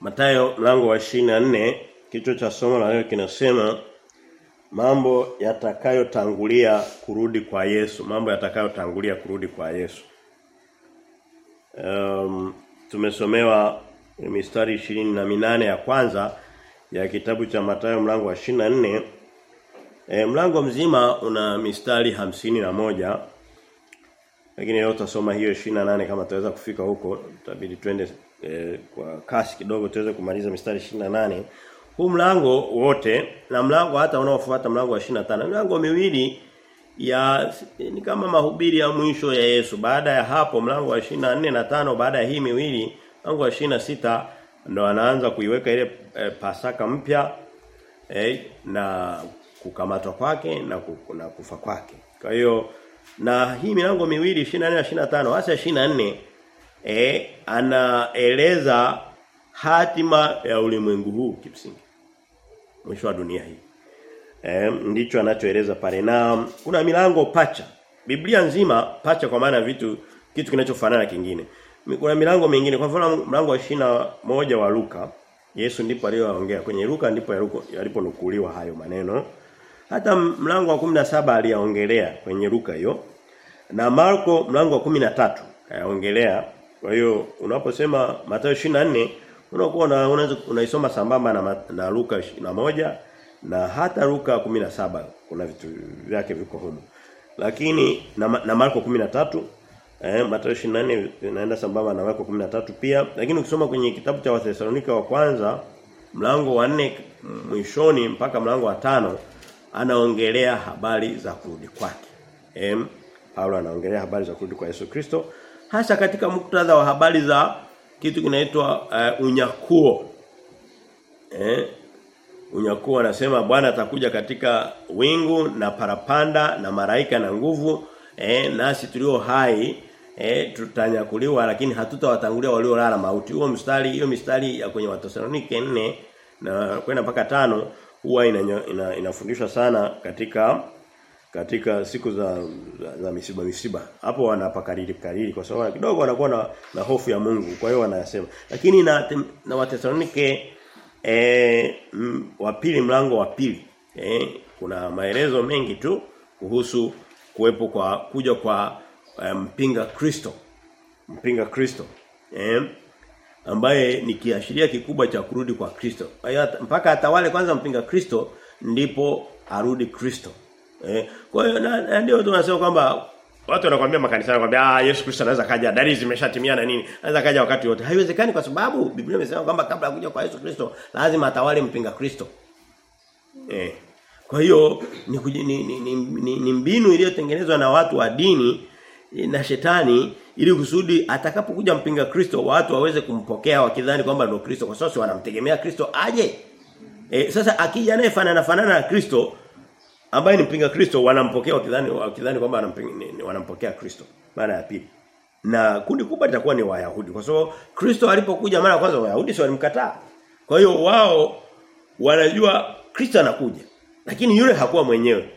Mathayo mlango wa 24 kichwa cha somo la leo kinasema mambo yatakayotangulia kurudi kwa Yesu, mambo yatakayotangulia kurudi kwa Yesu. Um, tumesomewa mistari ishirini na minane ya kwanza ya kitabu cha matayo mlango wa 24. E, mlango mzima una mistari hamsini na moja lakini leo tutasoma hiyo 28 kama tutaweza kufika huko tutabidi twende e, kwa kasi kidogo tuweze kumaliza mistari 28 huu mlango wote na mlango hata unaofuata mlango wa 25 mlango miwili ya ni kama mahubiri ya mwisho ya Yesu. Baada ya hapo mlango wa 24 na tano baada ya hii miwili mlango wa 26 ndo anaanza kuiweka ile e, pasaka mpya e, na kukamatwa kwake na, na kufa kwake. Kwa hiyo na hii milango miwili 24 na 25 hasa 24 eh anaeleza hatima ya ulimwengu huu kimsingi. Mwisho wa dunia hii. Eh ndicho anachoeleza pale na kuna milango pacha. Biblia nzima pacha kwa maana vitu kitu kinachofanana kingine. Kuna milango mingine kwa mfano mlango wa moja wa Luka Yesu ndipo aliyoaongea kwenye Luka ndipo yaliponukuliwa hayo maneno. Hata mlango wa 17 aliyaongelea kwenye Luka hiyo. Na Marko mlango wa 13 kayaongelea. Kwa hiyo unaposema Mathayo 24 unakuwa una, unaweza unaisoma sambamba na, na Luka 21 na hata Luka 17 kuna vitu vyake viko humo. Lakini na, na Marko 13 eh Mathayo 24 inaenda sambamba na Marko 13 pia. Lakini ukisoma kwenye kitabu cha Wathesalonika wa kwanza mlango wa 4 mwishoni mpaka mlango wa tano anaongelea habari za kurudi kwake. Em Paulo anaongelea habari za kurudi kwa Yesu Kristo hasa katika muktadha wa habari za kitu kinaitwa uh, unyakuo. Eh? Unyakuo anasema Bwana atakuja katika wingu na parapanda na maraika na nguvu eh nasi tulio hai eh tutanyakuliwa lakini hatutawatangulia waliolala mauti. Huo mstari hiyo mistari ya kwenye Wathesalonike 4 na kwenda mpaka tano huwa ina, ina, inafundishwa sana katika katika siku za za, za misiba misiba. Hapo wanapakariri kariri kwa sababu kidogo wanakuwa na, na hofu ya Mungu. Kwa hiyo wanayasema. Lakini na na Wathesalonike eh wa pili mlango wa pili eh kuna maelezo mengi tu kuhusu kuwepo kwa kuja kwa mpinga um, Kristo. Mpinga Kristo. Eh ambaye ni kiashiria kikubwa cha kurudi kwa Kristo. Mpaka atawale kwanza mpinga Kristo ndipo arudi Kristo. Eh, kwa hiyo ndio tunasema kwamba watu wanakuambia makanisani kwamba ah Yesu Kristo anaweza kaja dalili zimeshatimia na nini anaweza kaja wakati wote haiwezekani kwa sababu Biblia imesema kwamba kabla ya kuja kwa Yesu Kristo lazima atawale mpinga Kristo eh kwa hiyo ni, ni, ni, ni, ni, ni mbinu iliyotengenezwa na watu wa dini na shetani ili kusudi atakapokuja mpinga Kristo watu waweze kumpokea wakidhani kwamba ndio Kristo kwa sababu wanamtegemea Kristo aje e, sasa akija naye fanana fanana na Kristo ambaye ni mpinga Kristo wanampokea wakidhani wakidhani kwamba wanampokea Kristo mara ya pili. Na kundi kubwa litakuwa ni Wayahudi kwa sababu Kristo alipokuja mara kwanza Wayahudi si walimkataa. Kwa hiyo wao wanajua Kristo anakuja. Lakini yule hakuwa mwenyewe.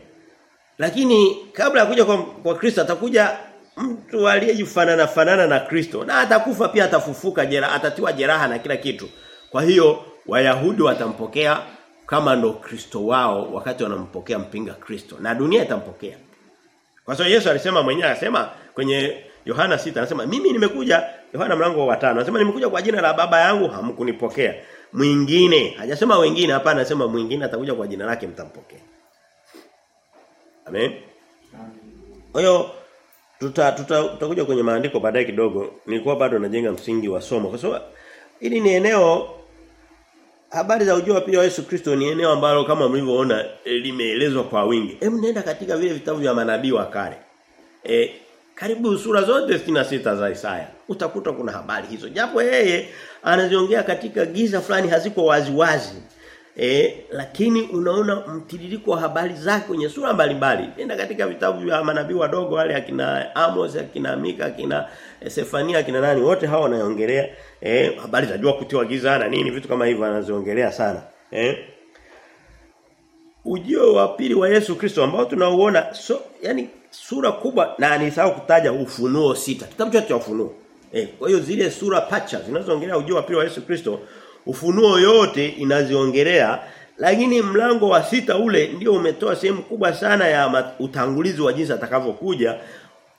Lakini kabla ya kuja kwa, kwa Kristo atakuja mtu aliyejifanana fanana na Kristo na atakufa pia atafufuka jera atatiwa jeraha na kila kitu. Kwa hiyo Wayahudi watampokea kama ndo Kristo wao wakati wanampokea mpinga Kristo na dunia itampokea. Kwa sababu Yesu alisema mwenyewe anasema kwenye Yohana 6 anasema mimi nimekuja Yohana mlango wa 5 anasema nimekuja kwa jina la baba yangu hamkunipokea. Mwingine hajasema wengine hapana anasema mwingine atakuja kwa jina lake mtampokea. Amen. Kwa hiyo tuta tutakuja tuta kwenye maandiko baadaye kidogo. Nilikuwa bado najenga msingi wa somo kwa sababu hili ni eneo habari za ujio pia wa Yesu Kristo ni eneo ambalo kama mlivyoona limeelezwa kwa wingi. Hebu nenda katika vile vitabu vya manabii wa kale. E, karibu sura zote 66 za Isaya. Utakuta kuna habari hizo. Japo yeye anaziongea katika giza fulani haziko wazi wazi. E, lakini unaona mtiririko wa habari zake kwenye sura mbalimbali. Nenda katika vitabu vya manabii wadogo wale akina Amos, akina Mika, akina Sefania, akina nani wote hao wanaongelea eh habari za jua kutiwa giza na nini vitu kama hivyo anaziongelea sana. Eh Ujio wa pili wa Yesu Kristo ambao tunauona so yani sura kubwa na nisahau kutaja ufunuo sita. Kitabu cha ufunuo. Eh kwa hiyo zile sura pacha zinazoongelea ujio wa pili wa Yesu Kristo Ufunuo yote inaziongelea lakini mlango wa sita ule ndio umetoa sehemu kubwa sana ya utangulizi wa jinsi atakavyokuja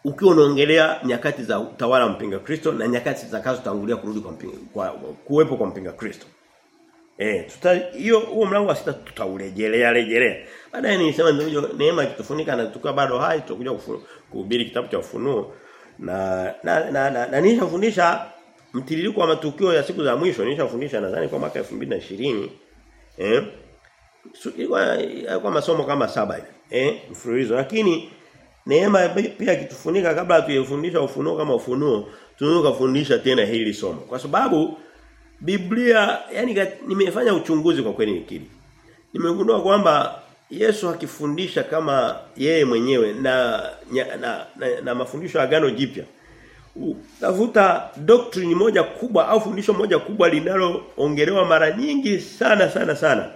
ukiwa unaongelea nyakati za utawala mpinga Kristo na nyakati zitakazotangulia kurudi kwa mpinga kwa, kuwepo kwa mpinga Kristo. Eh, tuta hiyo huo mlango wa sita tutaurejelea rejelea. Baadaye nilisema ndio neema ikitufunika na tukiwa bado hai tutakuja kuhubiri kitabu cha ufunuo na na na, na, na na nishafundisha mtiririko wa matukio ya siku za mwisho nishafundisha nadhani kwa mwaka 2020 eh? Ilikuwa kwa masomo kama saba hivi eh? Mfululizo. Lakini neema pia kitufunika kabla tuyefundisha ufunuo kama ufunuo tunaweza kufundisha tena hili somo. Kwa sababu Biblia yani nimefanya uchunguzi kwa kweli nikili nimegundua kwamba Yesu akifundisha kama yeye mwenyewe na na, na, na, na mafundisho ya agano jipya tafuta doctrine moja kubwa au fundisho moja kubwa linaloongelewa mara nyingi sana sana sana.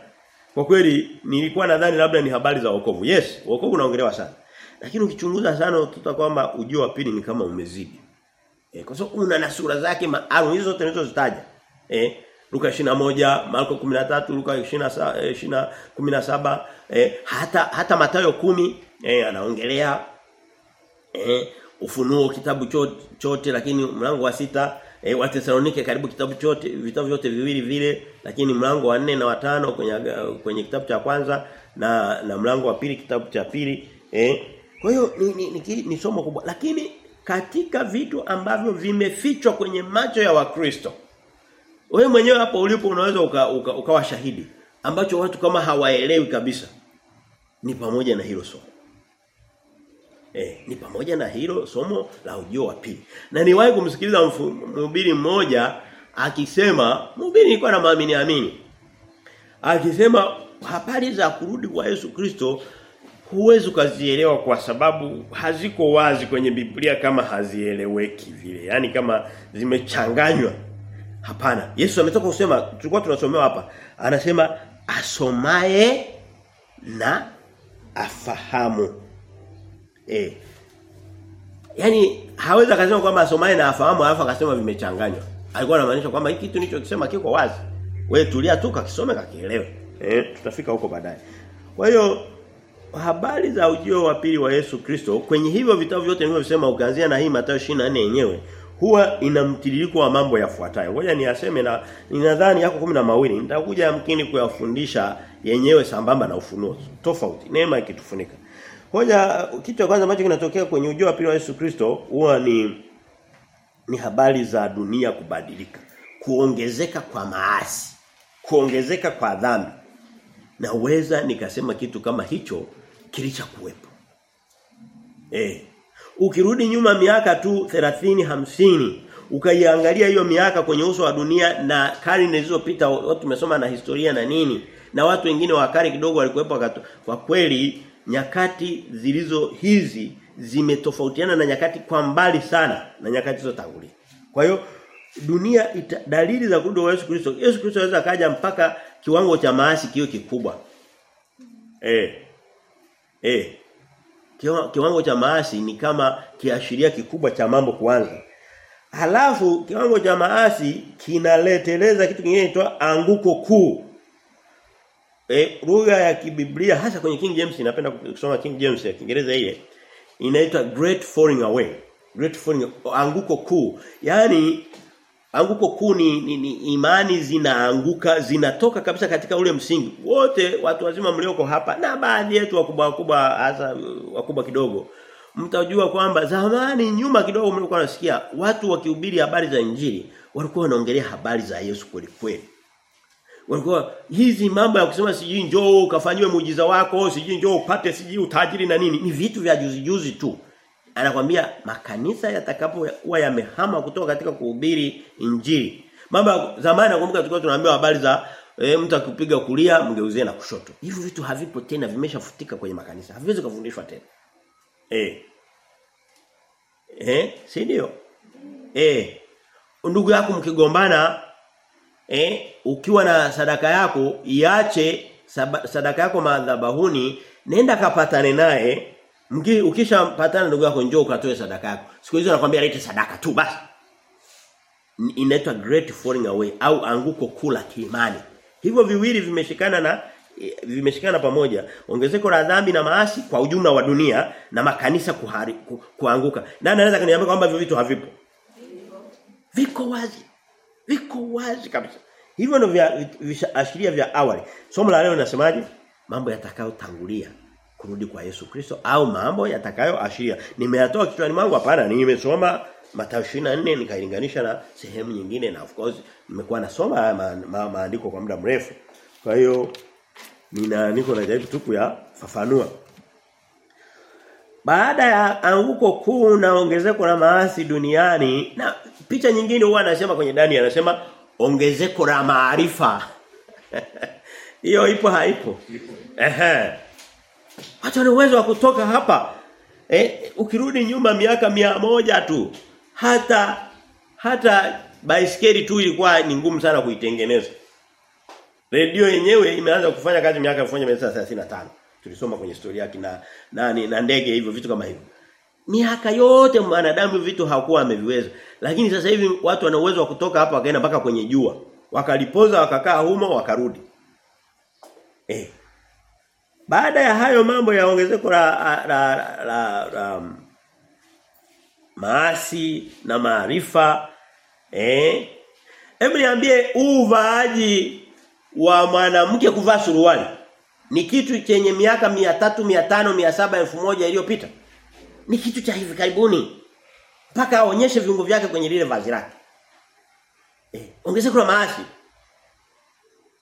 Kwa kweli nilikuwa nadhani labda ni habari za wokovu. Yes wokovu unaongelewa sana. Lakini ukichunguza sana utakuta kwamba ujio wa pili ni kama umezidi. E, kwa sababu una na sura zake maalum hizo zote nilizozitaja. Eh Luka 21, Marko 13, Luka 20 17, eh, hata hata Mathayo 10 eh, anaongelea. Eh, ufunuo kitabu chote, chote lakini mlango wa sita eh, wa Thessalonike karibu kitabu chote vitabu vyote viwili vile lakini mlango wa nne na wa tano kwenye kwenye kitabu cha kwanza na na mlango wa pili kitabu cha pili eh. Kwa hiyo ni, ni, ni, ni somo kubwa. Lakini katika vitu ambavyo vimefichwa kwenye macho ya Wakristo wewe mwenyewe hapo ulipo unaweza ukawa uka, uka shahidi ambacho watu kama hawaelewi kabisa. Ni pamoja na hilo somo. Eh, ni pamoja na hilo somo la ujio wa pili. Na niwahi kumsikiliza mhubiri mmoja akisema mhubiri nilikuwa na maamini amini. Akisema habari za kurudi kwa Yesu Kristo huwezi ukazielewa kwa sababu haziko wazi kwenye Biblia kama hazieleweki vile. Yaani kama zimechanganywa Hapana. Yesu ametoka kusema tulikuwa tunasomewa hapa. Anasema asomaye na afahamu. Eh. Yaani hawezi akasema kwamba asomaye na afahamu alafu akasema vimechanganywa. Alikuwa anamaanisha kwamba hiki kitu nilichokisema kiko wazi. Wewe tulia tu kakisome kakielewe. Eh, tutafika huko baadaye. Kwa hiyo habari za ujio wa pili wa Yesu Kristo kwenye hivyo vitabu vyote nilivyosema ukianzia na hii Mathayo 24 yenyewe huwa ina mtiririko wa mambo yafuatayo. Ngoja niaseme na ninadhani yako kumi na mawili. Nitakuja yamkini kuyafundisha yenyewe sambamba na ufunuo. Tofauti. Neema ikitufunika. Hoja kitu cha kwanza ambacho kinatokea kwenye ujio wa pili wa Yesu Kristo huwa ni ni habari za dunia kubadilika, kuongezeka kwa maasi, kuongezeka kwa dhambi. Naweza nikasema kitu kama hicho kilicha kuwepo. Eh, ukirudi nyuma miaka tu 30 hamsini ukaiangalia hiyo miaka kwenye uso wa dunia na karne zilizopita watu tumesoma na historia na nini na watu wengine wa kale kidogo walikuwepo kwa kweli nyakati zilizo hizi zimetofautiana na nyakati kwa mbali sana na nyakati zilizotangulia kwa hiyo dunia ita, dalili za kurudi kwa Yesu Kristo Yesu Kristo anaweza kaja mpaka kiwango cha maasi kio kikubwa eh eh kiwango cha maasi ni kama kiashiria kikubwa cha mambo kuanza. Halafu kiwango cha maasi kinaleteleza kitu kingine inaitwa anguko kuu. Eh lugha ya kibiblia hasa kwenye King James napenda kusoma King James ya Kiingereza ile inaitwa great falling away. Great falling anguko kuu. yani anguko kuu ni, ni, ni imani zinaanguka zinatoka kabisa katika ule msingi. Wote watu wazima mlioko hapa na baadhi yetu wakubwa wakubwa hasa wakubwa kidogo mtajua kwamba zamani nyuma kidogo mlikuwa nasikia watu wakihubiri habari za injili walikuwa wanaongelea habari za Yesu kweli kweli. Walikuwa hizi mambo ya kusema sijui njoo ukafanywe muujiza wako, sijui njoo upate sijui utajiri na nini, ni vitu vya juzi juzi tu. Anakwambia makanisa yatakapokuwa yamehama kutoka katika kuhubiri injili. Mambo zamani nakumbuka tulikuwa tunaambiwa habari za e, mtu akipiga kulia mgeuzie na kushoto. Hivyo vitu havipo tena vimeshafutika kwenye makanisa. Haviwezi kufundishwa tena. Eh. Eh, si ndio? Eh. Ndugu yako mkigombana eh ukiwa na sadaka yako iache sadaka yako madhabahuni nenda kapatane naye ukishapatana ndugu yako njoo ukatoe sadaka yako. Siku hizo anakuambia lete sadaka tu basi. inaitwa great falling away au anguko kula kiimani. Hivyo viwili vimeshikana na vimeshikana pamoja ongezeko la dhambi na maasi kwa ujumla wa dunia na makanisa kuhari, ku, kuanguka nani anaweza kaniambia kwamba hivyo vitu havipo viko wazi viko wazi kabisa. Hivyo ndio vya ashiria vya awali. Somo la leo linasemaje? Mambo yatakayotangulia kurudi kwa Yesu Kristo au mambo yatakayoashiria. Nimeyatoa kichwani mwangu hapana nimesoma Mathayo 24 nikailinganisha na sehemu nyingine na of course nimekuwa nasoma haya ma, ma, maandiko kwa muda mrefu. Kwa hiyo nina niko najaribu tu kuyafafanua. Baada ya anguko kuu na ongezeko la maasi duniani na picha nyingine huwa anasema kwenye Dani anasema ongezeko la maarifa. Hiyo ipo haipo. Ehe. Watu wana uwezo wa kutoka hapa. Eh, ukirudi nyuma miaka mia moja tu hata hata baisikeli tu ilikuwa ni ngumu sana kuitengeneza. Redio yenyewe imeanza kufanya kazi miaka 1935 tulisoma kwenye historia yake na nani na ndege hivyo vitu kama hivyo miaka yote mwanadamu vitu hakuwa ameviweza. Lakini sasa hivi watu wana uwezo wa kutoka hapa wakaenda mpaka kwenye jua. Wakalipoza wakakaa humo wakarudi. Eh baada ya hayo mambo ya ongezeko la la, la, la, la la maasi na maarifa eh hebu niambie uvaaji wa mwanamke kuvaa suruali. Ni kitu chenye miaka 300 500 700 1000 iliyopita ni kitu cha hivi karibuni. Mpaka aonyeshe viungo vyake kwenye lile vazi lake. Eh ongezeko la maasi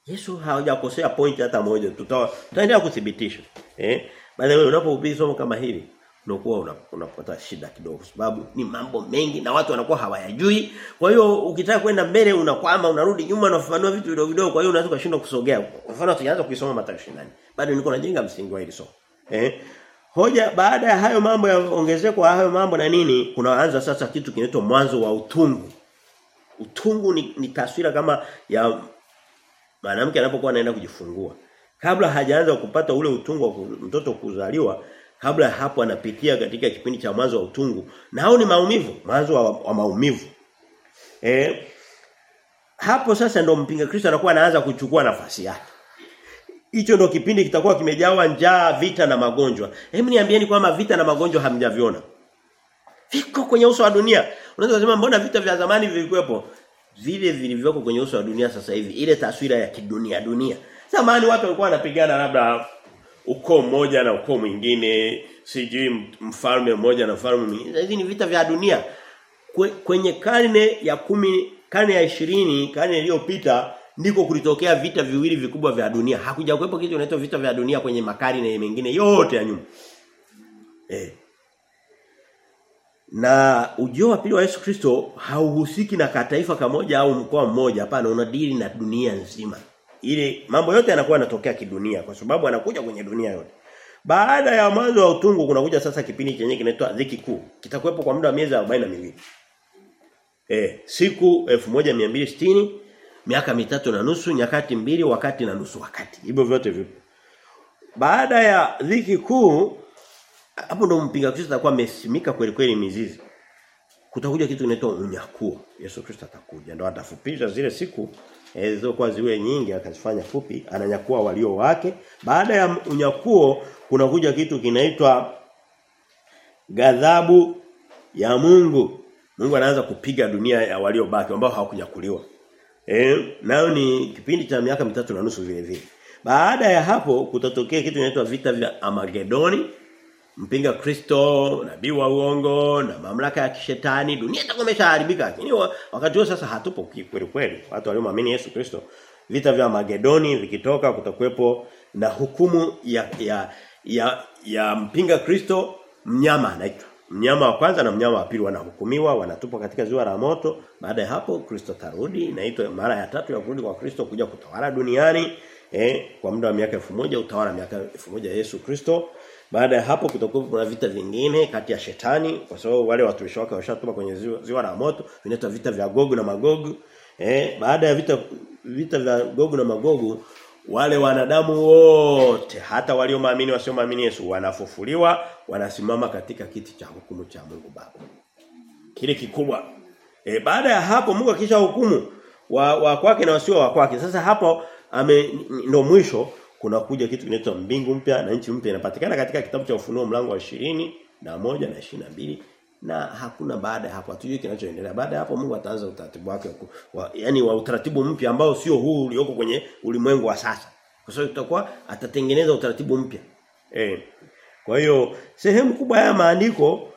Yesu hawajakosea point hata moja tutawa tutaendelea kuthibitisha. Eh by the way unapohubiri somo kama hili unakuwa unapata shida kidogo sababu ni mambo mengi na watu wanakuwa hawayajui. Kwa hiyo ukitaka kwenda mbele unakwama unarudi nyuma unafafanua vitu vidogo vidogo. Kwa hiyo unaweza kushindwa kusogea. Kwa mfano tujaanza kuisoma Mathayo 24 bado niko najenga msingi wa hili somo. Eh hoja baada ya hayo mambo ya ongezeko hayo mambo na nini kunaanza sasa kitu kinaitwa mwanzo wa utungu. Utungu ni, ni taswira kama ya mwanamke anapokuwa anaenda kujifungua. Kabla hajaanza kupata ule utungu wa mtoto kuzaliwa kabla hapo anapitia katika kipindi cha mwanzo wa utungu. Na nao ni maumivu mwanzo wa, wa maumivu. Eh hapo sasa ndo mpinga Kristo anakuwa anaanza kuchukua nafasi yake hicho ndo kipindi kitakuwa kimejawa njaa vita na magonjwa. Hebu niambieni kwamba vita na magonjwa hamjaviona. Viko kwenye uso wa dunia. Unaweza kusema mbona vita vya zamani vilikuwepo? Vile vilivyoko kwenye uso wa dunia sasa hivi ile taswira ya kidunia dunia. Zamani watu walikuwa wanapigana labda ukoo mmoja na ukoo mwingine sijui mfalme mmoja na mfalme mwingine. Hizi ni vita vya dunia. Kwenye karne ya kumi karne ya ishirini karne iliyopita ndiko kulitokea vita viwili vikubwa vya dunia. Hakuja kuwepo kitu kinaitwa vita vya dunia kwenye makari na mengine yote ya nyuma eh. Na ujio wa pili wa Yesu Kristo hauhusiki na kataifa kamoja au mkoa mmoja. Hapana unadili na dunia nzima. Ile mambo yote yanakuwa yanatokea kidunia kwa sababu anakuja kwenye dunia yote. Baada ya mwanzo wa utungu kunakuja sasa kipindi chenye kinaitwa dhiki kuu. Kitakuwepo kwa muda wa miezi 42 eh siku 1260 miaka mitatu na nusu nyakati mbili wakati na nusu wakati. Hivyo vyote vipo baada ya dhiki kuu hapo ndo mpinga Kristo atakuwa amesimika kweli kweli mizizi. Kutakuja kitu kinaitwa unyakuo. Yesu Kristo atakuja. Ndo atafupisha zile siku zilizokuwa ziwe nyingi akazifanya fupi ananyakua walio wake. Baada ya unyakuo kunakuja kitu kinaitwa ghadhabu ya Mungu. Mungu anaanza kupiga dunia ya waliobaki ambao hawakunyakuliwa eh nayo ni kipindi cha miaka mitatu na nusu vile vile baada ya hapo kutatokea kitu kinaitwa vita vya Amagedoni mpinga Kristo, nabii wa uongo na mamlaka ya kishetani, dunia itakuwa imeshaharibika. Lakini wakati huo sasa hatupo kweli kweli. Watu waliomwamini Yesu Kristo, vita vya Magedoni vikitoka kutakuwepo na hukumu ya ya ya, ya mpinga Kristo mnyama anaitwa. Mnyama wa kwanza na mnyama wa pili wanahukumiwa, wanatupwa katika ziwa la moto. Baada ya hapo Kristo tarudi, inaitwa mara ya tatu ya kurudi kwa Kristo kuja kutawala duniani. Eh, kwa muda wa miaka 1000 utawala miaka 1000 Yesu Kristo. Baada ya hapo kutakuwa kuna vita vingine kati ya shetani kwa sababu wale watumishi wake washatuma kwenye ziwa, ziwa la moto vinaitwa vita vya Gogu na Magogu. Eh, baada ya vita vita vya Gogu na Magogu wale wanadamu wote hata walioamini wasioamini Yesu wanafufuliwa wanasimama katika kiti cha hukumu cha Mungu Baba. Kile kikubwa E, baada ya hapo Mungu akisha hukumu wa, wa kwake na wasio wa kwake. Sasa hapo ame ndo mwisho kuna kuja kitu kinaitwa mbingu mpya na nchi mpya inapatikana katika kitabu cha ufunuo mlango wa ishirini na moja na ishirini na mbili na hakuna baada hapo. Hatujui kinachoendelea. Baada hapo Mungu ataanza utaratibu wake wa, yani wa utaratibu mpya ambao sio huu ulioko kwenye ulimwengu wa sasa. Kwa sababu tutakuwa atatengeneza utaratibu mpya. Eh kwa hiyo sehemu kubwa ya maandiko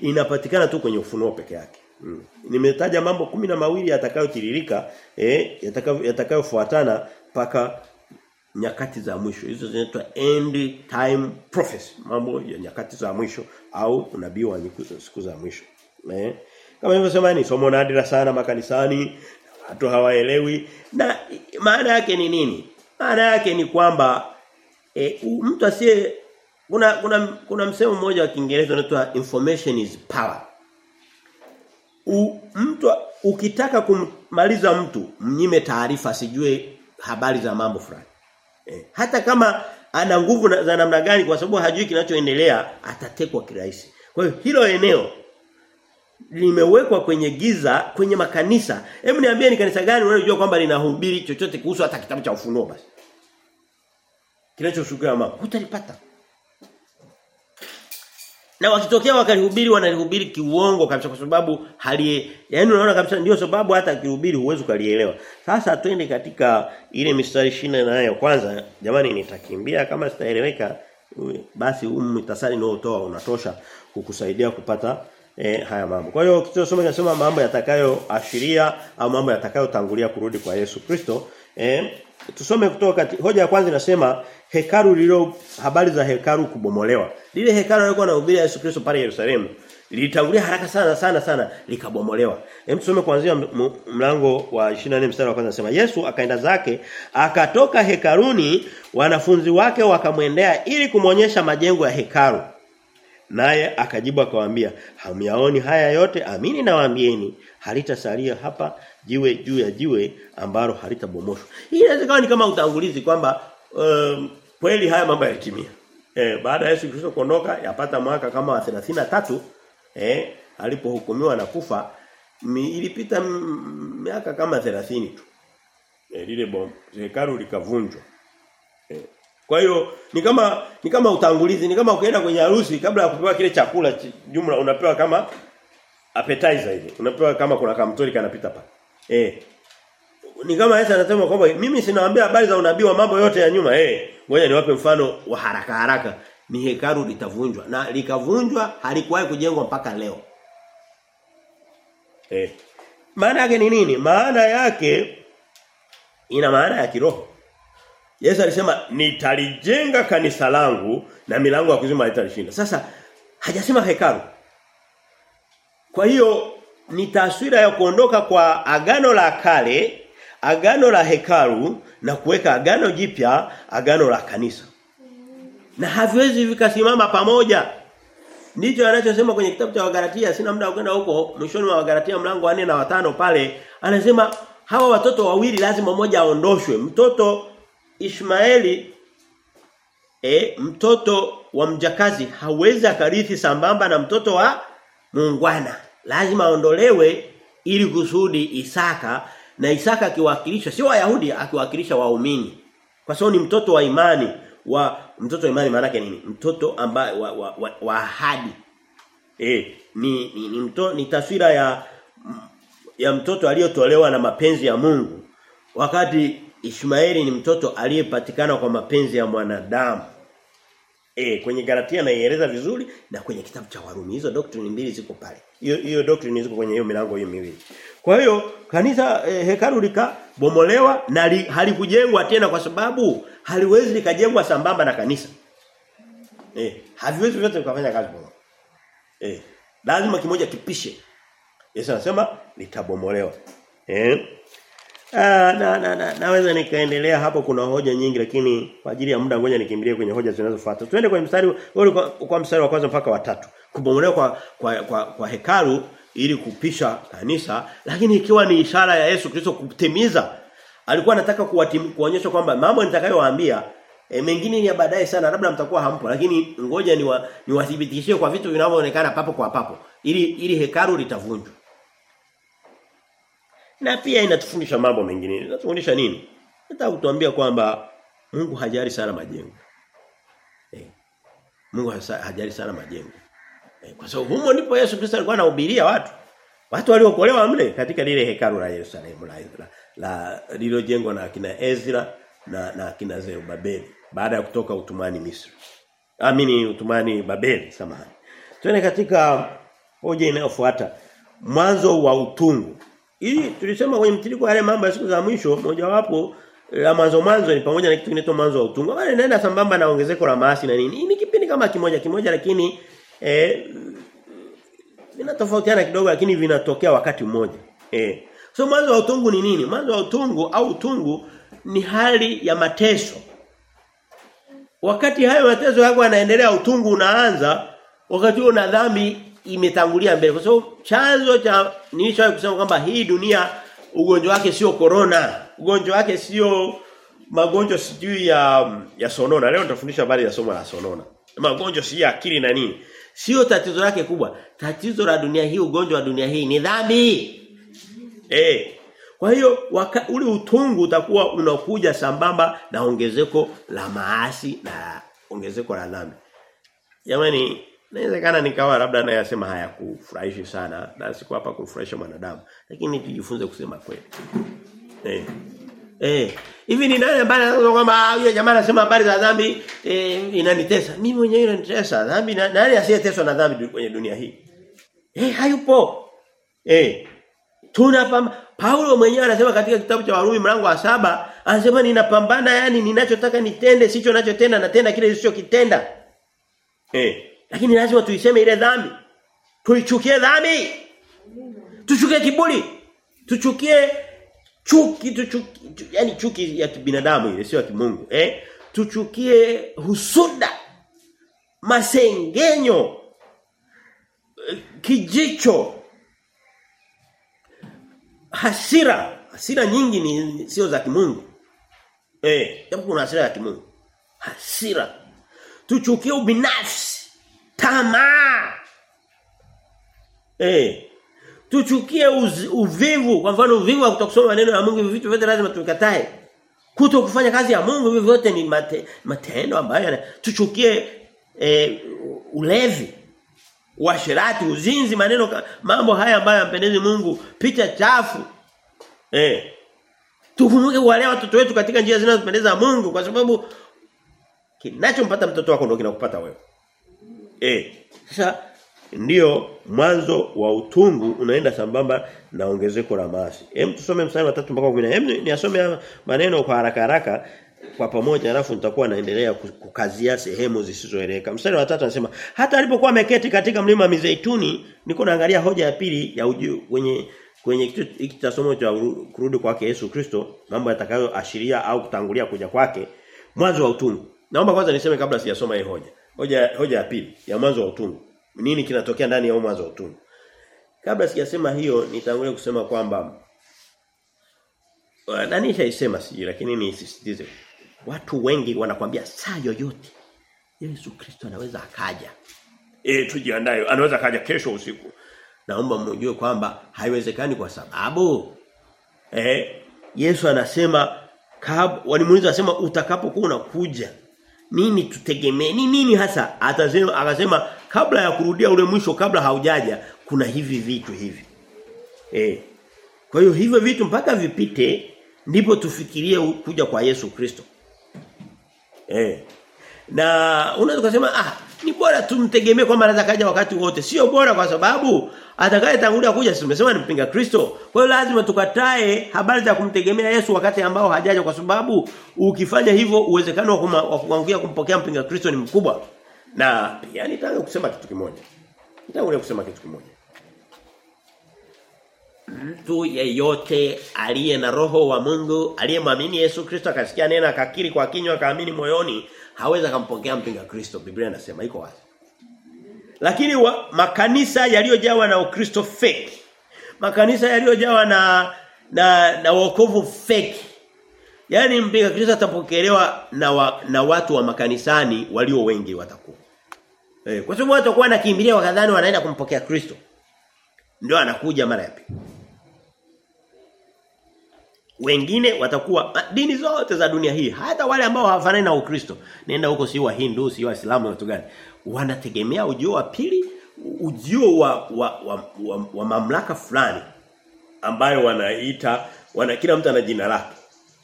inapatikana tu kwenye ufunuo peke yake. Hmm. nimetaja mambo kumi na mawili yatakayotiririka eh yatakayofuatana paka nyakati za mwisho. Hizo zinaitwa end time prophecy. Mambo ya nyakati za mwisho au unabii wa siku za mwisho. Eh? Kama nilivyosema ni somo nadra sana makanisani watu hawaelewi. Na maana yake ni nini? Maana yake ni kwamba e, mtu asiye kuna kuna kuna msemo mmoja wa Kiingereza unaitwa information is power. U, mtu ukitaka kumaliza mtu mnyime taarifa asijue habari za mambo fulani. Eh, hata kama ana nguvu na, za namna gani kwa sababu hajui kinachoendelea atatekwa kirahisi. Kwa hiyo hilo eneo limewekwa kwenye giza kwenye makanisa. Hebu niambie ni kanisa gani unalojua kwamba linahubiri chochote kuhusu hata kitabu cha ufunuo basi. Kinachoshukia mama utalipata. Na wakitokea wakalihubiri wanalihubiri kiuongo kabisa kwa sababu hali yaani unaona kabisa ndio sababu hata akihubiri huwezi kalielewa. Sasa twende katika ile mistari 28 ya kwanza. Jamani nitakimbia kama sitaeleweka basi huu mtasari nao utoa unatosha kukusaidia kupata eh, haya mambo. Kwa hiyo kichosoma inasema mambo yatakayoashiria au mambo yatakayotangulia kurudi kwa Yesu Kristo. Eh, tusome kutoka kati, hoja ya kwanza inasema hekalu lilo habari za hekalu kubomolewa. Lile hekalu lilikuwa anahubiri Yesu Kristo pale Yerusalemu lilitangulia haraka sana sana sana likabomolewa. Hem tusome kuanzia mlango wa 24 mstari wa kwanza nasema Yesu akaenda zake akatoka hekaruni wanafunzi wake wakamwendea ili kumwonyesha majengo ya hekalu. Naye akajibu akawaambia hamyaoni haya yote amini nawaambieni halitasalia hapa jiwe juu ya jiwe ambalo halitabomoshwa. Hii inaweza ni kama utangulizi kwamba um, kweli haya mambo yatimia. Eh baada ya Yesu Kristo kuondoka yapata mwaka kama wa 33 eh alipohukumiwa na kufa ilipita miaka kama 30 tu. Eh lile bomu hekalu likavunjwa. Eh, kwa hiyo ni kama ni kama utangulizi, ni kama ukienda kwenye harusi kabla ya kupewa kile chakula jumla unapewa kama appetizer ile. Unapewa kama kuna kamtori kanapita pale. Eh. Ni kama Yesu anasema kwamba mimi sinawaambia habari za unabii wa mambo yote ya nyuma. Eh, ngoja niwape mfano wa haraka haraka. Ni hekalu litavunjwa na likavunjwa halikuwahi kujengwa mpaka leo. Eh. Maana yake ni nini? Maana yake ina maana ya kiroho. Yesu alisema nitalijenga kanisa langu na milango ya kuzima haitalishinda. Sasa hajasema hekalu. Kwa hiyo ni taswira ya kuondoka kwa agano la kale, agano la hekalu na kuweka agano jipya, agano la kanisa. Na haviwezi vikasimama pamoja. Ndicho anachosema kwenye kitabu cha Wagalatia, sina muda wa kwenda huko, mwishoni wa Wagalatia mlango wa 4 na watano pale, anasema hawa watoto wawili lazima mmoja aondoshwe. Mtoto Ishmaeli e, mtoto wa mjakazi hawezi akarithi sambamba na mtoto wa muungwana. Lazima aondolewe ili kusudi Isaka na Isaka akiwakilisha sio Wayahudi akiwakilisha waumini. Kwa sababu ni mtoto wa imani wa mtoto wa imani maana yake nini? Mtoto ambaye wa, wa, wa, wa ahadi. Eh, ni ni, ni, mto, ni taswira ya ya mtoto aliyotolewa na mapenzi ya Mungu. Wakati Ishmaeli ni mtoto aliyepatikana kwa mapenzi ya mwanadamu. E, kwenye Galatia naieleza vizuri na kwenye kitabu cha Warumi. Hizo doctrine mbili ziko pale. Hiyo hiyo doctrine ziko kwenye hiyo milango hiyo miwili. Kwa hiyo kanisa eh, hekalu likabomolewa na li, halikujengwa tena kwa sababu haliwezi likajengwa sambamba na kanisa. Eh, haviwezi vyote vikafanya kazi pamoja. Eh, lazima kimoja kipishe. Yesu anasema litabomolewa. Eh? Ah, na, na, na, naweza nikaendelea hapo kuna hoja nyingi lakini kwa ajili ya muda ngoja nikimbilie kwenye hoja zinazofuata. Twende kwenye mstari kwa, kwa mstari wa kwanza mpaka wa tatu. Kubomolewa kwa, kwa kwa kwa hekalu ili kupisha kanisa lakini ikiwa ni ishara ya Yesu Kristo kutimiza alikuwa anataka kuonyesha kwamba mambo nitakayowaambia e, mengine ni ya baadaye sana labda mtakuwa hampo lakini ngoja ni wa, niwathibitishie kwa vitu vinavyoonekana papo kwa papo ili ili hekalu litavunjwa. Na pia inatufundisha mambo mengine. Inatufundisha nini? Nataka kutuambia kwamba Mungu hajali sana majengo. Eh. Mungu hajali sana majengo. Eh, kwa sababu humo ndipo Yesu Kristo alikuwa anahubiria watu. Watu waliokolewa mle katika lile hekalu la Yerusalemu la la, la lililojengwa na kina Ezra na na kina Zerubabeli baada ya kutoka utumani Misri. Amini utumani Babeli samahani. Twende katika hoja inayofuata. Mwanzo wa utungu. Hii tulisema kwenye mtiriko yale mambo ya siku za mwisho mojawapo la mwanzo mwanzo ni pamoja na kitu kinaitwa mwanzo wa utungu. Bali inaenda sambamba na ongezeko la maasi na nini. Ni kipindi kama kimoja kimoja lakini eh vinatofautiana kidogo lakini vinatokea wakati mmoja. Eh. So mwanzo wa utungu ni nini? Mwanzo wa utungu au utungu ni hali ya mateso. Wakati hayo mateso yako yanaendelea utungu unaanza wakati huo na dhambi imetangulia mbele. Kwa sababu chanzo cha nilishawahi kusema kwamba hii dunia ugonjwa wake sio corona, ugonjwa wake sio magonjwa sijui ya ya sonona. Leo nitafundisha habari ya somo la sonona. Magonjwa si ya akili na nini. Sio tatizo lake kubwa. Tatizo la dunia hii, ugonjwa wa dunia hii ni dhambi. Eh. Kwa hiyo waka, ule utungu utakuwa unakuja sambamba na ongezeko la maasi na ongezeko la dhambi. Jamani, inawezekana nikawa labda nayasema haya kufurahishi sana na siko hapa kufurahisha mwanadamu, lakini tujifunze kusema kweli. Eh. Eh, hivi ni nani ambaye anasema kwamba yule jamaa anasema habari za dhambi eh, inanitesa? Mimi mwenyewe inanitesa. Dhambi na, nani asiyeteswa na dhambi kwenye dunia hii? Eh, hayupo. Eh. Tunapam Paulo mwenyewe anasema katika kitabu cha Warumi mlango wa saba anasema ninapambana yani ninachotaka nitende sicho ninachotenda natenda kile nisichokitenda. Eh, lakini lazima tuiseme ile dhambi. Tuichukie dhambi. Tuchukie kiburi. Tuchukie chuki tuchuki yani chuki ya kibinadamu ile sio ya kimungu eh? Tuchukie husuda masengenyo kijicho hasira. Hasira nyingi ni sio za kimungu eh? Japo kuna hasira ya kimungu. Hasira. Tuchukie ubinafsi tamaa eh tuchukie uvivu. Kwa mfano uvivu wa kutokusoma maneno ya Mungu vitu vyote lazima tukatae. Kuto kufanya kazi ya Mungu hivi vyote ni mate, matendo ambayo tuchukie e, ulevi uasherati uzinzi maneno mambo haya ambayo yampendezi Mungu. Picha chafu. Eh tukumbuke wale watoto wetu katika njia zinazopendeza Mungu kwa sababu kinachompata mtoto wako ndio kinakupata wewe. Eh sasa ndio mwanzo wa utungu unaenda sambamba na ongezeko la maasi. Hem tusome mstari wa 3 mpaka 10. Hem niasome maneno kwa haraka haraka kwa pamoja alafu nitakuwa naendelea kukazia sehemu zisizoeleweka. Mstari wa 3 anasema hata alipokuwa ameketi katika mlima Mizeituni niko naangalia hoja ya pili ya uju, kwenye kwenye kitu hiki cha somo cha kurudi kwake Yesu Kristo mambo yatakayoashiria au kutangulia kuja kwake mwanzo wa utungu. Naomba kwanza niseme kabla sijasoma hii hoja. Hoja hoja ya pili ya mwanzo wa utungu nini kinatokea ndani ya mwanzo za utumwa. Kabla sijasema hiyo nitangulia kusema kwamba nani haisema siji lakini nisisitize. Watu wengi wanakwambia saa yoyote Yesu Kristo anaweza akaja. Eh tujiandae anaweza akaja kesho usiku. Naomba mjue kwamba haiwezekani kwa sababu eh Yesu anasema kab walimuuliza asema utakapokuwa unakuja nini tutegemee ni nini hasa atasema akasema kabla ya kurudia ule mwisho kabla haujaja kuna hivi vitu hivi. Eh. Kwa hiyo hivyo vitu mpaka vipite ndipo tufikirie kuja kwa Yesu Kristo. Eh. Na unaweza kusema ah ni bora tumtegemee kwamba anaweza kaja wakati wote. Sio bora kwa sababu atakayetangulia kuja tumesema ni mpinga Kristo. Kwa hiyo lazima tukatae habari za kumtegemea Yesu wakati ambao hajaja kwa sababu ukifanya hivyo uwezekano wa kuangukia kumpokea mpinga Kristo ni mkubwa na pia nitaka kusema kitu kimoja. Nitaka kusema kitu kimoja. Mtu yeyote aliye na roho wa Mungu aliyemwamini Yesu Kristo akasikia neno akakiri kwa kinywa akaamini moyoni hawezi kumpokea mpinga Kristo. Biblia inasema iko wazi. Lakini wa, makanisa yaliyojawa na Ukristo fake makanisa yaliyojawa na na na wokovu fake Yaani mpinga Kristo atapokelewa na wa, na watu wa makanisani walio wengi watakuwa eh kwa sababu watu watakuwa nakimbilia wakadhani wanaenda kumpokea Kristo ndio anakuja mara ya pili Wengine watakuwa dini zote za dunia hii, hata wale ambao hawafanani na Ukristo. Nenda huko si wa Hindu, si Waislamu watu gani. Wanategemea ujio wa pili, ujio wa wa, wa, wa, wa mamlaka fulani ambayo wanaita wana kila mtu ana jina lake.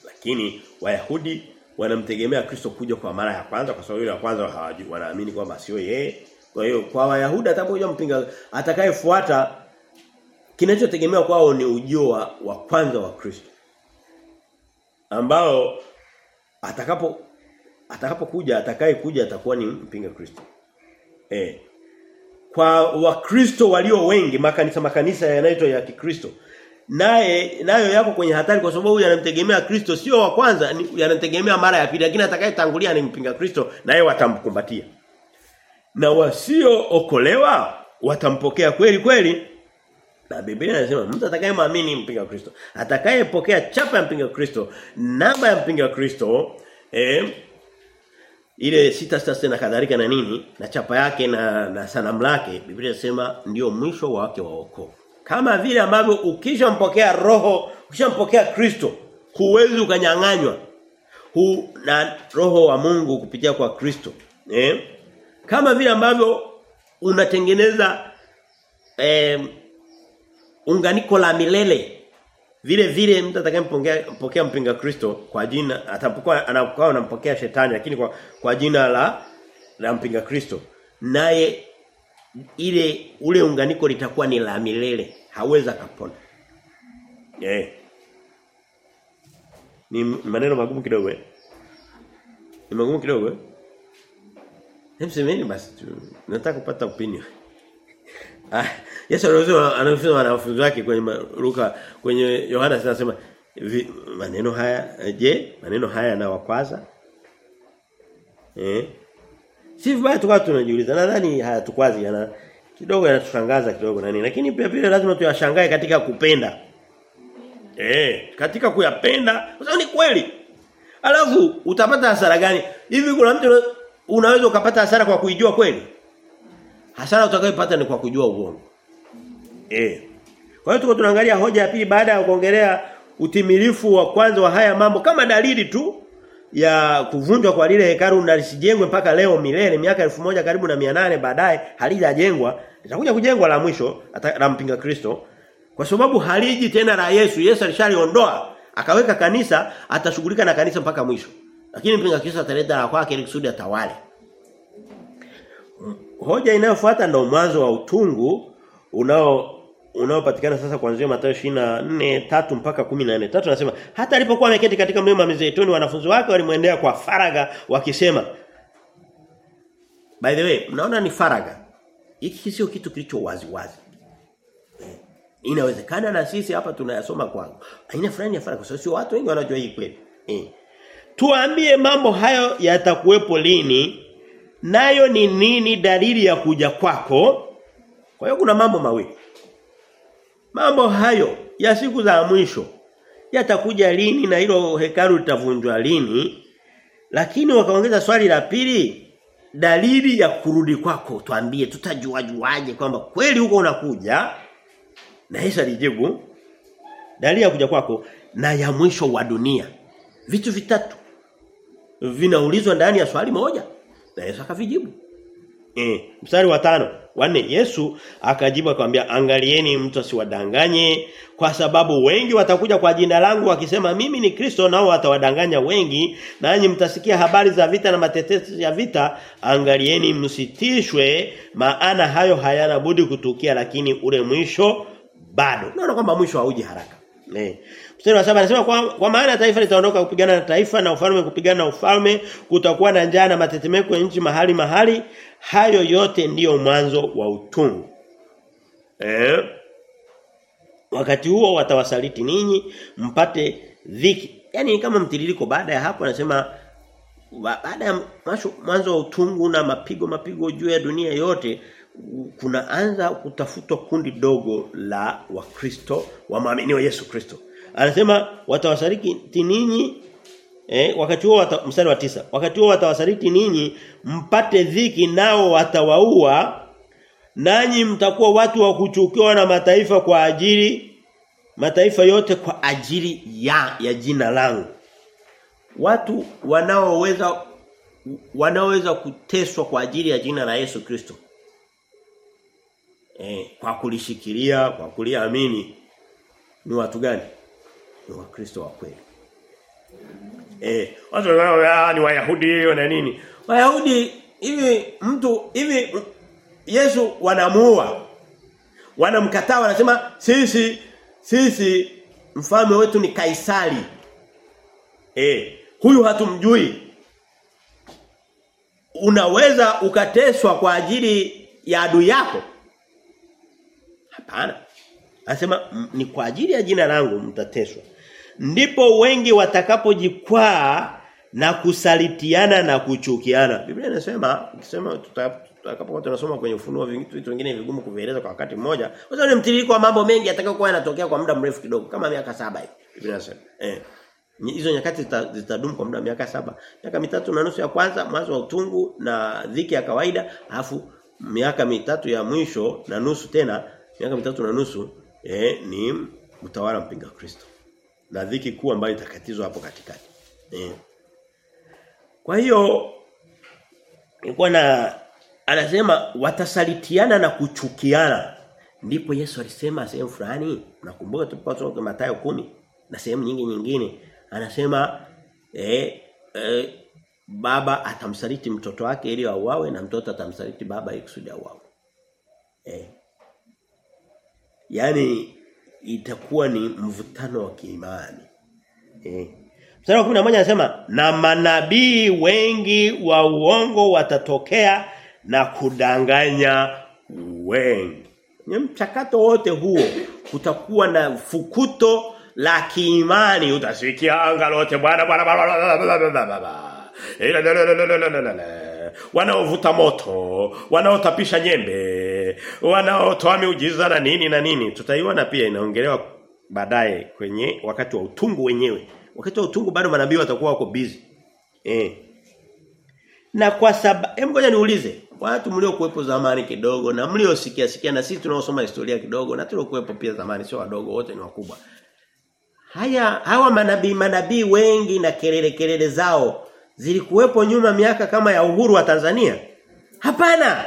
Lakini Wayahudi wanamtegemea Kristo kuja kwa mara ya kwanza kwa sababu yule wa kwanza hawajui wanaamini kwamba sio yeye. Kwa hiyo kwa Wayahudi atakapokuja mpinga atakayefuata kinachotegemewa kwao ni ujio wa, wa kwanza wa Kristo. Ambao atakapo atakapokuja atakayekuja atakuwa ni mpinga Kristo. Eh. Kwa Wakristo walio wengi makanisa makanisa yanaitwa ya Kikristo naye nayo yako kwenye hatari kwa sababu yanamtegemea Kristo sio wa kwanza yanamtegemea mara ya pili lakini atakayetangulia ni mpinga Kristo naye watamkumbatia. Na wasio okolewa watampokea kweli kweli. Na Biblia inasema mtu atakayemwamini mpinga Kristo atakayepokea chapa ya mpinga Kristo namba ya mpinga Kristo eh ile sita sita na kadhalika na nini na chapa yake na na sanamu lake Biblia inasema ndio mwisho wake wa wokovu kama vile ambavyo ukishampokea roho ukishampokea Kristo huwezi ukanyang'anywa. Hu na roho wa Mungu kupitia kwa Kristo eh? Kama vile ambavyo unatengeneza eh, unganiko la milele vile vile mtu atakayempokea mpokea mpinga Kristo kwa jina atapokuwa anakuwa anampokea shetani lakini kwa kwa jina la la mpinga Kristo. Naye ile ule unganiko litakuwa ni la milele hawezi kapona eh ni maneno magumu kidogo eh? Ni magumu kidogo eh? Hemsemeni basi tu. Nataka kupata opinion. Ah Yesu anasema wanafunzi wake kwenye Luka kwenye Yohana anasema maneno haya je maneno haya yanawakwaza? Eh? Si vibaya tukawa tunajiuliza nadhani hayatukwazi yana kidogo yanatushangaza kidogo nani lakini pia pia lazima tuyashangae katika kupenda. Eh, katika kuyapenda kwa sababu ni kweli. Alafu utapata hasara gani? Hivi kuna mtu unaweza ukapata hasara kwa kuijua kweli? Hasara utakayopata ni kwa kujua uongo. Eh. Kwa hiyo tuko tunaangalia hoja ya pili baada ya kuongelea utimilifu wa kwanza wa haya mambo kama dalili tu ya kuvunjwa kwa lile hekalu na lisijengwe mpaka leo milele miaka elfu moja karibu na 800 baadaye halijajengwa litakuja kujengwa la mwisho la mpinga Kristo kwa sababu haliji tena la Yesu. Yesu alishaliondoa akaweka kanisa atashughulika na kanisa mpaka mwisho. Lakini mpinga Kristo ataleta la kwake ili kusudi atawale. Hoja inayofuata ndio mwanzo wa utungu unao unaopatikana sasa kuanzia Mathayo 24:3 mpaka 14. Tatu anasema hata alipokuwa ameketi katika mlima Mizeituni wanafunzi wake walimwendea kwa faraga wakisema By the way, mnaona ni faraga. Hiki sio kitu kilicho wazi wazi. Inawezekana na sisi hapa tunayasoma kwangu. aina fulani ya faraga. Sio watu wengi wanajua hii kweli. Eh. Tuambie mambo hayo yatakuwepo lini? Nayo ni nini dalili ya kuja kwako? Kwa hiyo kuna mambo mawili. Mambo hayo ya siku za mwisho yatakuja lini na hilo hekalu litavunjwa lini? Lakini wakaongeza swali la pili, dalili ya kurudi kwako tuambie tutajua juaje kwamba kweli huko unakuja? Na Yesu alijibu dalili ya kuja kwako na ya mwisho wa dunia. Vitu vitatu vinaulizwa ndani ya swali moja. Na Yesu akavijibu. Eh, mstari wa tano Wanne Yesu akajibu akamwambia angalieni mtu asiwadanganye kwa sababu wengi watakuja kwa jina langu wakisema mimi ni Kristo nao watawadanganya wengi. Nanyi mtasikia habari za vita na matetesi ya vita. Angalieni msitishwe maana hayo hayana budi kutukia lakini ule mwisho bado. Naona kwamba mwisho hauji haraka. Eh Mstari wa 7 anasema kwa, kwa maana taifa litaondoka kupigana na taifa na ufalme kupigana na ufalme kutakuwa na njaa na matetemeko ya nchi mahali mahali hayo yote ndiyo mwanzo wa utungu. Eh? Wakati huo watawasaliti ninyi mpate dhiki. Yaani kama mtiririko baada ya hapo anasema baada ya mwanzo wa utungu na mapigo mapigo juu ya dunia yote kunaanza kutafutwa kundi dogo la wakristo wa maamini wa Yesu Kristo. Anasema watawasaliti ninyi Eh, wakati huo wata, wa tisa wakati huo watawasaliti ninyi mpate dhiki nao watawaua nanyi mtakuwa watu wa kuchukiwa na mataifa kwa ajili mataifa yote kwa ajili ya ya jina langu. Watu wanaoweza wanaoweza kuteswa kwa ajili ya jina la Yesu Kristo. Eh, kwa kulishikilia, kwa kuliamini ni watu gani? Ni Wakristo wa kweli. Eh, watu wanao ni Wayahudi na nini? Wayahudi hivi mtu hivi Yesu wanamuua. Wanamkataa wanasema sisi sisi mfalme wetu ni Kaisari. Eh, huyu hatumjui. Unaweza ukateswa kwa ajili ya adui yako? Hapana. Anasema ni kwa ajili ya jina langu mtateswa. Ndipo wengi watakapojikwaa na kusalitiana na kuchukiana. Biblia inasema ukisema tutakapokuwa tunasoma kwenye ufunuo vitu vingine vigumu kuvieleza kwa wakati mmoja. Kwa ni mtiririko wa mambo mengi atakayokuwa yanatokea kwa muda mrefu kidogo kama miaka saba hivi. Biblia inasema. Eh. Hizo nyakati zitadumu kwa muda miaka saba. Miaka mitatu na nusu ya kwanza mwanzo wa utungu na dhiki ya kawaida, alafu miaka mitatu ya mwisho na nusu tena, miaka mitatu na nusu eh, ni utawala mpinga Kristo. Na dhiki kuu ambayo itakatizwa hapo katikati. Eh. Kwa hiyo ilikuwa na anasema watasalitiana na kuchukiana. Ndipo Yesu alisema sehemu fulani, nakumbuka tuliposoma kwa Mathayo kumi na sehemu nyingi nyingine, anasema eh, eh baba atamsaliti mtoto wake ili auawe na mtoto atamsaliti baba ili kusudi auawe. Eh. Yaani itakuwa ni mvutano wa kiimani. Eh. Mstari wa 11 anasema na manabii wengi wa uongo watatokea na kudanganya wengi. Ni mchakato wote huo kutakuwa na fukuto la kiimani utasikia anga lote bwana bwana wanaovuta moto, wanaotapisha nyembe, wanaotoa miujiza na nini na nini. Tutaiona pia inaongelewa baadaye kwenye wakati wa utungu wenyewe. Wakati wa utungu bado manabii watakuwa wako busy. Eh. Na kwa sababu hem ngoja niulize watu mliokuwepo zamani kidogo na mliosikia sikia na sisi tunaosoma historia kidogo na tuliokuwepo pia zamani sio wadogo wote ni wakubwa. Haya hawa manabii manabii wengi na kelele kelele zao zilikuwepo nyuma miaka kama ya uhuru wa Tanzania? Hapana.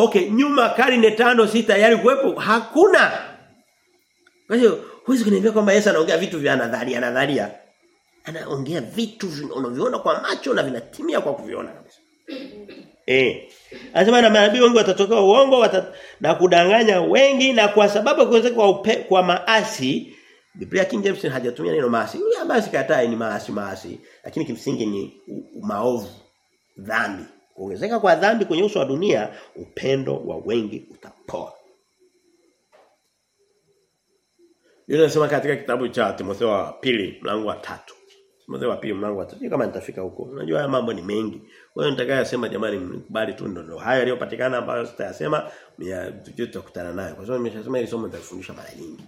Okay, nyuma karne tano sita yalikuwepo hakuna. Kwa hiyo huwezi kuniambia kwamba Yesu anaongea vitu vya nadharia nadharia. Anaongea vitu unaviona kwa macho na vinatimia kwa kuviona kabisa. Eh. Anasema na manabii wengi watatokea uongo watat, na kudanganya wengi na kwa sababu kuweza kwa, upe, kwa maasi Biblia King James hajatumia neno maasi. Yule maasi kataa ni maasi maasi, lakini kimsingi ni maovu, dhambi. Kuongezeka kwa dhambi kwenye uso wa dunia, upendo wa wengi utapoa. Yule anasema katika kitabu cha Timotheo wa pili mlango wa tatu Timotheo wa pili mlango wa tatu kama nitafika huko. Unajua haya mambo ni mengi. Kwa hiyo nitakayosema jamani mkubali tu ndo haya yaliyopatikana ambayo sitayasema tutakutana nayo. Kwa sababu nimeshasema hili somo nitafundisha mara nyingi.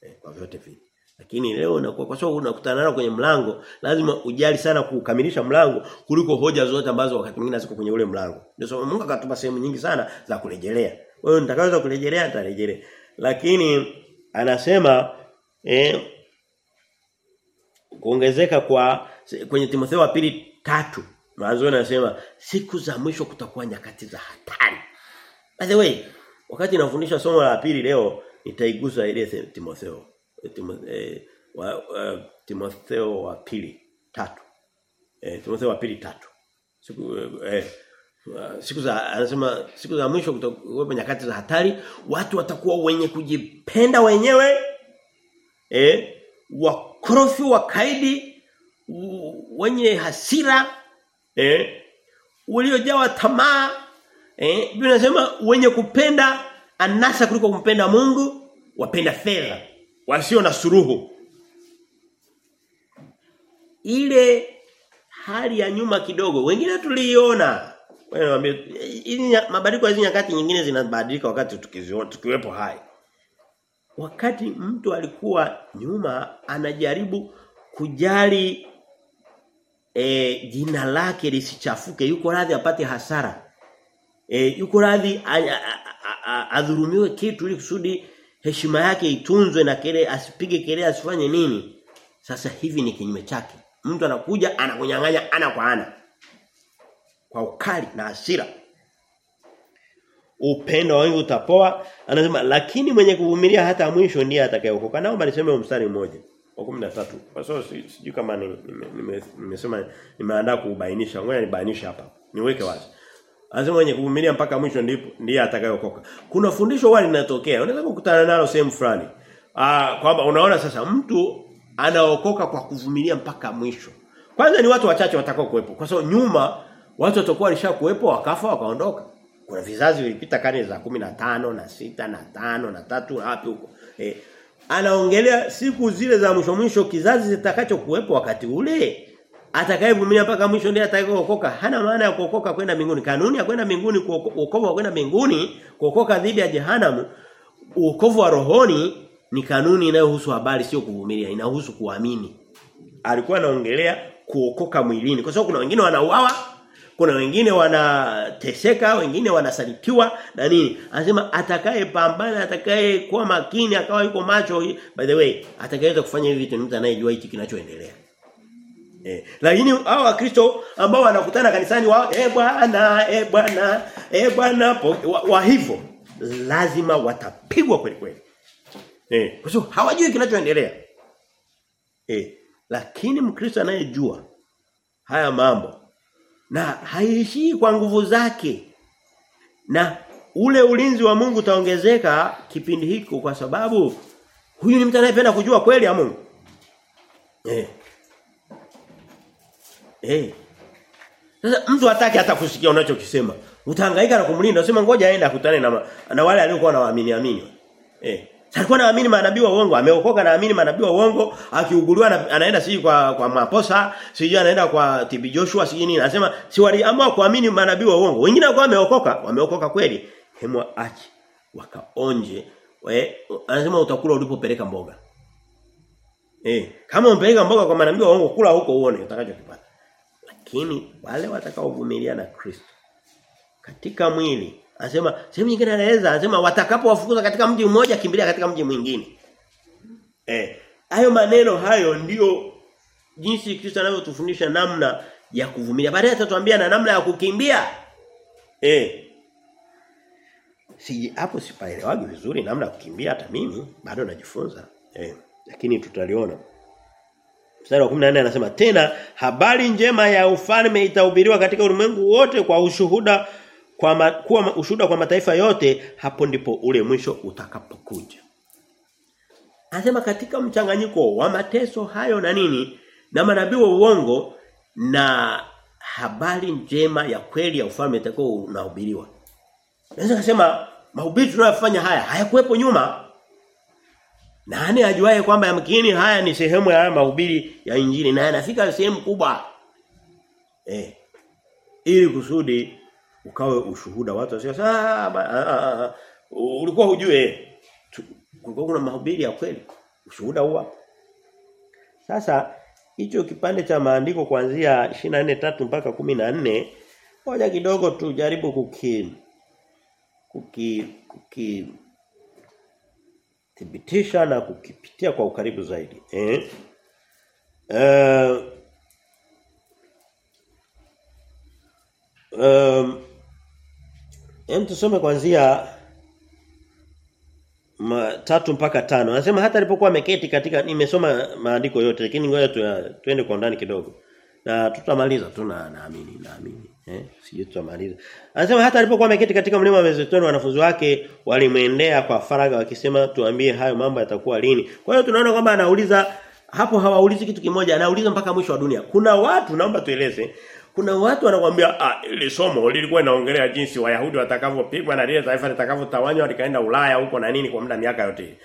Eh, kwa vyote vile. Lakini leo unakuwa kwa sababu unakutana nao kwenye mlango, lazima ujali sana kukamilisha mlango kuliko hoja zote ambazo wakati mwingine ziko kwenye ule mlango. Ndio sababu Mungu akatupa sehemu nyingi sana za kurejelea. Wewe nitakaweza kurejelea nitarejelea. Lakini anasema eh kuongezeka kwa kwenye Timotheo wa pili tatu mwanzo anasema siku za mwisho kutakuwa nyakati za hatari. By the way, wakati nafundisha somo la pili leo nitaigusa ile Timotheo, eh, uh, Timotheo wa pili tatu. Eh, Timotheo wa pili tatu. Siku eh, siku za anasema siku za mwisho kutakuwa nyakati za hatari, watu watakuwa wenye kujipenda wenyewe eh wakorofi wakaidi wenye hasira eh waliojawa tamaa eh Biblia inasema wenye kupenda anasa kuliko kumpenda Mungu wapenda fedha wasio na suruhu ile hali ya nyuma kidogo wengine tuliiona. Wewe hizi mabadiliko ya nyakati nyingine zinabadilika wakati tukiziona tukiwepo hai. Wakati mtu alikuwa nyuma anajaribu kujali e, jina lake lisichafuke yuko radhi apate hasara. E, yuko radhi adhurumiwe kitu ili kusudi heshima yake itunzwe na kile asipige kelele asifanye nini? Sasa hivi ni kinyume chake. Mtu anakuja anakunyang'anya ana kwa ana. Kwa ukali na hasira. Upendo wangu utapoa anasema lakini mwenye kuvumilia hata mwisho ndiye atakayeokoka. Naomba niseme mstari mmoja. Wa 13 kwa sababu si- sijui kama ni- nime- nime- nimesema nimeandaa kubainisha. Ngoja nibainishe hapa. Niweke wazi Anasema mwenye kuvumilia mpaka mwisho ndipo ndiye atakayeokoka. Kuna fundisho wali linatokea. Unaweza kukutana nalo sehemu fulani. Ah kwamba unaona sasa mtu anaokoka kwa kuvumilia mpaka mwisho. Kwanza ni watu wachache watakao kuwepo. Kwa sababu nyuma watu watakuwa walishakuwepo wakafa wakaondoka. Kuna vizazi vilipita karne za 15 na sita na tano na tatu wapi huko. Eh, anaongelea siku zile za mwisho mwisho kizazi kitakacho kuwepo wakati ule atakayevumilia mpaka mwisho ndiye atakayeokoka. Hana maana ya kuokoka kwenda mbinguni. Kanuni ya kwenda mbinguni kuokoka kwenda mbinguni kuokoka dhidi ya jehanamu uokovu wa rohoni ni kanuni inayohusu habari sio kuvumilia inahusu kuamini. Alikuwa anaongelea kuokoka mwilini. Kwa sababu kuna wengine wanauawa kuna wengine wanateseka wengine wanasalitiwa na nini. Anasema atakayepambana atakaye kuwa makini akawa yuko macho by the way atakayeweza kufanya hivi vitu ni mtu anayejua hichi kinachoendelea Eh, lakini hao wakristo ambao wanakutana kanisani wao eh bwana eh bwana eh bwana wa, wa hivyo lazima watapigwa kweli kweli. Eh, kwa sababu hawajui kinachoendelea. Eh, lakini mkristo anayejua haya mambo na haishi kwa nguvu zake na ule ulinzi wa Mungu utaongezeka kipindi hiko kwa sababu huyu ni mtu anayependa kujua kweli ya Mungu. Eh, Eh. Sasa mtu hataki hata kusikia unachokisema. Utahangaika na kumlinda, unasema ngoja aende akutane na na wale aliokuwa anawaamini amini. Eh. Alikuwa anaamini manabii wa uongo, ameokoka na amini manabii wa uongo, akiuguliwa anaenda siji kwa kwa maposa, siji anaenda kwa TB Joshua siji nini. Anasema si waliamua kuamini manabii wa uongo. Wengine walikuwa wameokoka, wameokoka kweli. Hemwa achi wakaonje. We, anasema utakula ulipopeleka mboga. Eh, kama umpeleka mboga kwa manabii wa uongo kula huko uone utakachokipata. Lakini wale watakaovumilia na Kristo katika mwili anasema sehemu nyingine anaeleza anasema watakapowafukuza katika mji mmoja kimbilia katika mji mwingine. Eh, hayo maneno hayo ndiyo jinsi Kristo anavyotufundisha namna ya kuvumilia. Baadaye atatuambia na namna ya kukimbia. Eh. Si hapo sipaelewagi vizuri namna ya kukimbia hata mimi bado najifunza. Eh, lakini tutaliona. Mstari wa 14 anasema tena habari njema ya ufalme itahubiriwa katika ulimwengu wote kwa ushuhuda kwa ma, kuwa ushuhuda kwa mataifa yote hapo ndipo ule mwisho utakapokuja. Anasema katika mchanganyiko wa mateso hayo na nini na manabii wa uongo na habari njema ya kweli ya ufalme itakao unahubiriwa. Naweza kusema mahubiri tunayofanya haya hayakuwepo nyuma. Nani ajuae kwamba yamkini haya ni sehemu ya mahubiri ya injili na yanafika sehemu kubwa. Eh. Ili kusudi ukawe ushuhuda watu wasio ah ulikuwa hujue kulikuwa kuna mahubiri ya kweli ushuhuda huwa sasa hicho kipande cha maandiko kuanzia 24:3 mpaka 14 moja kidogo tu jaribu kuki kuki kuki thibitisha na kukipitia kwa ukaribu zaidi eh uh, um, Hem tusome kuanzia tatu mpaka tano. Anasema hata alipokuwa ameketi katika nimesoma maandiko yote lakini ngoja tuende kwa ndani kidogo. Na tutamaliza tu na naamini naamini eh sije tutamaliza. Anasema hata alipokuwa ameketi katika mlima wa Mezetoni wanafunzi wake walimwendea kwa faraga wakisema tuambie hayo mambo yatakuwa lini. Kwa hiyo tunaona kwamba anauliza hapo hawaulizi kitu kimoja anauliza mpaka mwisho wa dunia. Kuna watu naomba tueleze kuna watu wanakuambia ah ile somo lilikuwa linaongelea jinsi Wayahudi watakavyopigwa na lile taifa litakavyotawanywa likaenda Ulaya huko na nini kwa muda miaka yote.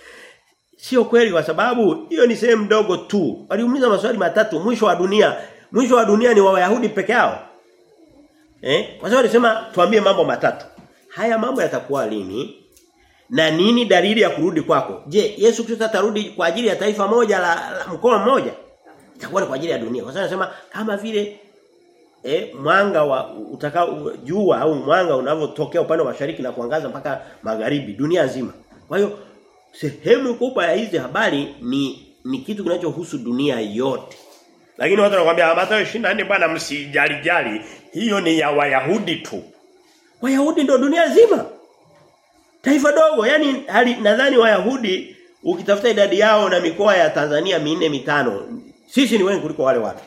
Sio kweli kwa sababu hiyo ni sehemu ndogo tu. Waliuliza maswali matatu mwisho wa dunia. Mwisho wa dunia ni wa Wayahudi peke yao. Eh? Kwa sababu alisema tuambie mambo matatu. Haya mambo yatakuwa lini? Na nini dalili ya kurudi kwako? Je, Yesu Kristo atarudi kwa ajili ya taifa moja la, la mkoa mmoja? Itakuwa kwa ajili ya dunia. Kwa sababu anasema kama vile eh mwanga wa utakao jua au mwanga unavyotokea upande wa mashariki na kuangaza mpaka magharibi dunia nzima. Kwa hiyo sehemu kubwa ya hizi habari ni ni kitu kinachohusu dunia yote. Lakini watu wanakuambia Mathayo 24 bwana msijali jali. Hiyo ni ya Wayahudi tu. Wayahudi ndio dunia nzima. Taifa dogo, yani nadhani Wayahudi ukitafuta idadi yao na mikoa ya Tanzania minne mitano, sisi ni wengi kuliko wale watu.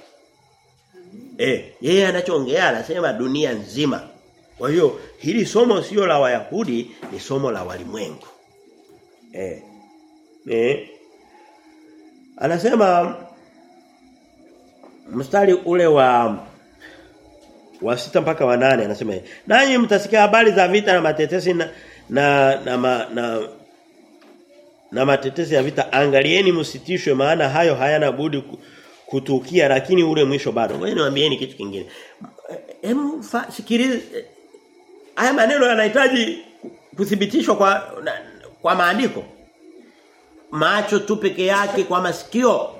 Eh, yeye anachoongea anasema dunia nzima. Kwa hiyo hili somo sio la Wayahudi, ni somo la walimwengu. Eh. Eh. Anasema mstari ule wa wa sita mpaka wa nane anasema nanyi mtasikia habari za vita na matetesi na na na, na, na na matetesi ya vita. Angalieni msitishwe maana hayo hayana budi kutukia lakini ule mwisho bado. Ngoja niwaambieni kitu kingine. Hem sikilize haya maneno yanahitaji kuthibitishwa kwa kwa maandiko. Macho tu peke yake kwa masikio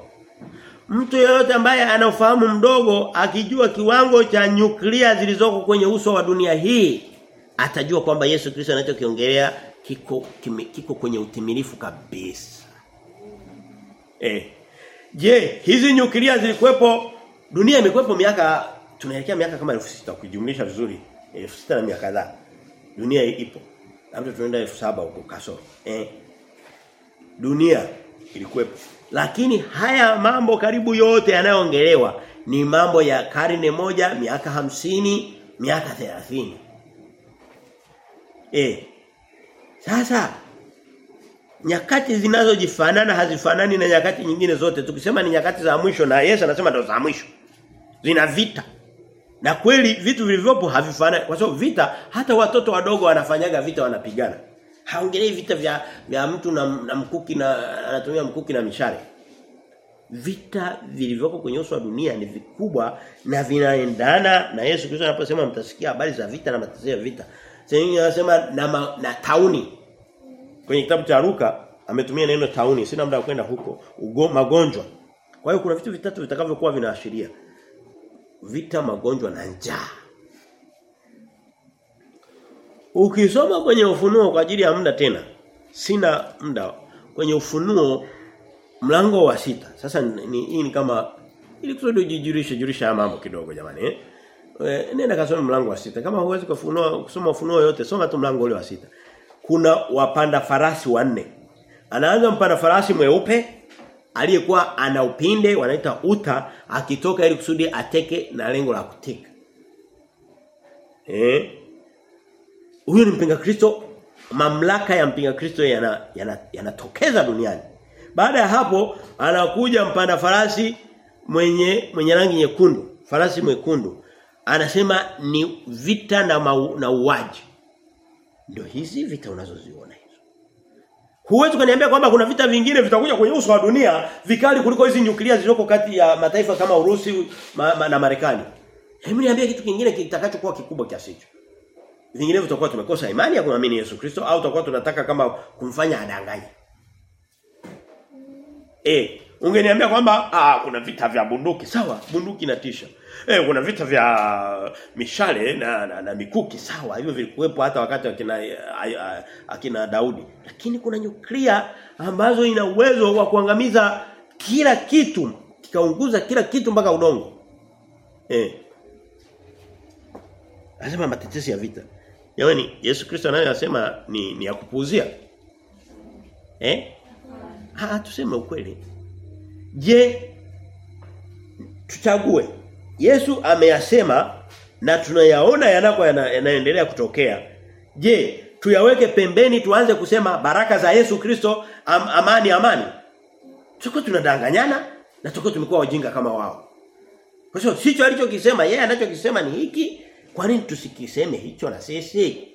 mtu yeyote ambaye ana ufahamu mdogo akijua kiwango cha nyuklia zilizoko kwenye uso wa dunia hii atajua kwamba Yesu Kristo anachokiongelea kiko kime, kiko kwenye utimilifu kabisa. Eh. Je, hizi nyuklia zilikuwepo dunia imekuwepo miaka tunaelekea miaka kama 6000 kujumlisha vizuri 6000 na miaka kadhaa. Dunia ipo. Labda tunaenda 7000 huko kasoro. Eh. Dunia ilikuwepo. Lakini haya mambo karibu yote yanayoongelewa ni mambo ya karne moja, miaka hamsini, miaka thelathini Eh. Sasa nyakati zinazojifanana hazifanani na nyakati nyingine zote. Tukisema ni nyakati za mwisho na Yesu anasema ndo za mwisho. Zina vita. Na kweli vitu vilivyopo havifanani kwa sababu vita hata watoto wadogo wanafanyaga vita wanapigana. Haongelei vita vya vya mtu na, na mkuki na anatumia mkuki na mishale. Vita vilivyoko kwenye uso wa dunia ni vikubwa na vinaendana na Yesu Kristo anaposema mtasikia habari za vita na mateso ya vita. Sasa anasema na, ma, na tauni. Kwenye kitabu cha Luka ametumia neno tauni, sina muda wa kwenda huko. Ugo, magonjwa. Kwa hiyo kuna vitu vitatu vitakavyokuwa vinaashiria vita, magonjwa na njaa. Ukisoma kwenye ufunuo kwa ajili ya muda tena. Sina muda kwenye ufunuo mlango wa sita. Sasa ni hii ni kama ili kusudi ujijulishe julisha mambo kidogo jamani. E, nenda kasome mlango wa sita. Kama huwezi kufunua kusoma ufunuo yote, soma tu mlango ule wa sita. Kuna wapanda farasi wanne. Anaanza mpanda farasi mweupe aliyekuwa ana upinde wanaita uta akitoka ili kusudi ateke na lengo la kuteka. Eh? Huyo ni mpinga Kristo, mamlaka ya mpinga Kristo yanatokeza yana, yana duniani. Baada ya hapo anakuja mpanda farasi mwenye mwenye rangi nyekundu, farasi mwekundu. Anasema ni vita na mau, na uwaji. Ndio hizi vita unazoziona hizo. Huwezi kuniambia kwamba kuna vita vingine vitakuja kwenye uso wa dunia vikali kuliko hizi nyuklia zilizoko kati ya mataifa kama Urusi ma, ma, na Marekani. Hebu niambie kitu kingine kitakachokuwa kikubwa kiasi hicho. Vinginevyo tutakuwa tumekosa imani ya kumwamini Yesu Kristo au tutakuwa tunataka kama kumfanya adanganye. Eh, ungeniambia kwamba ah kuna vita vya bunduki, sawa, bunduki inatisha. Eh kuna vita vya mishale na, na, na mikuki sawa, hivyo vilikuwepo hata wakati akina akina Daudi. Lakini kuna nyuklia ambazo ina uwezo wa kuangamiza kila kitu, kikaunguza kila kitu mpaka udongo. Eh. Lazima matetesi ya vita. Yaani Yesu Kristo anayosema ni ni ya kupuuzia. Eh? Ah tuseme ukweli. Je, tuchague. Yesu ameyasema na tunayaona yanako yanaendelea kutokea. Je, tuyaweke pembeni tuanze kusema baraka za Yesu Kristo am, amani amani. Tuko tunadanganyana na tuko tumekuwa wajinga kama wao. Kwa hiyo sicho alichokisema yeye anachokisema ni hiki, kwa nini tusikiseme hicho na sisi?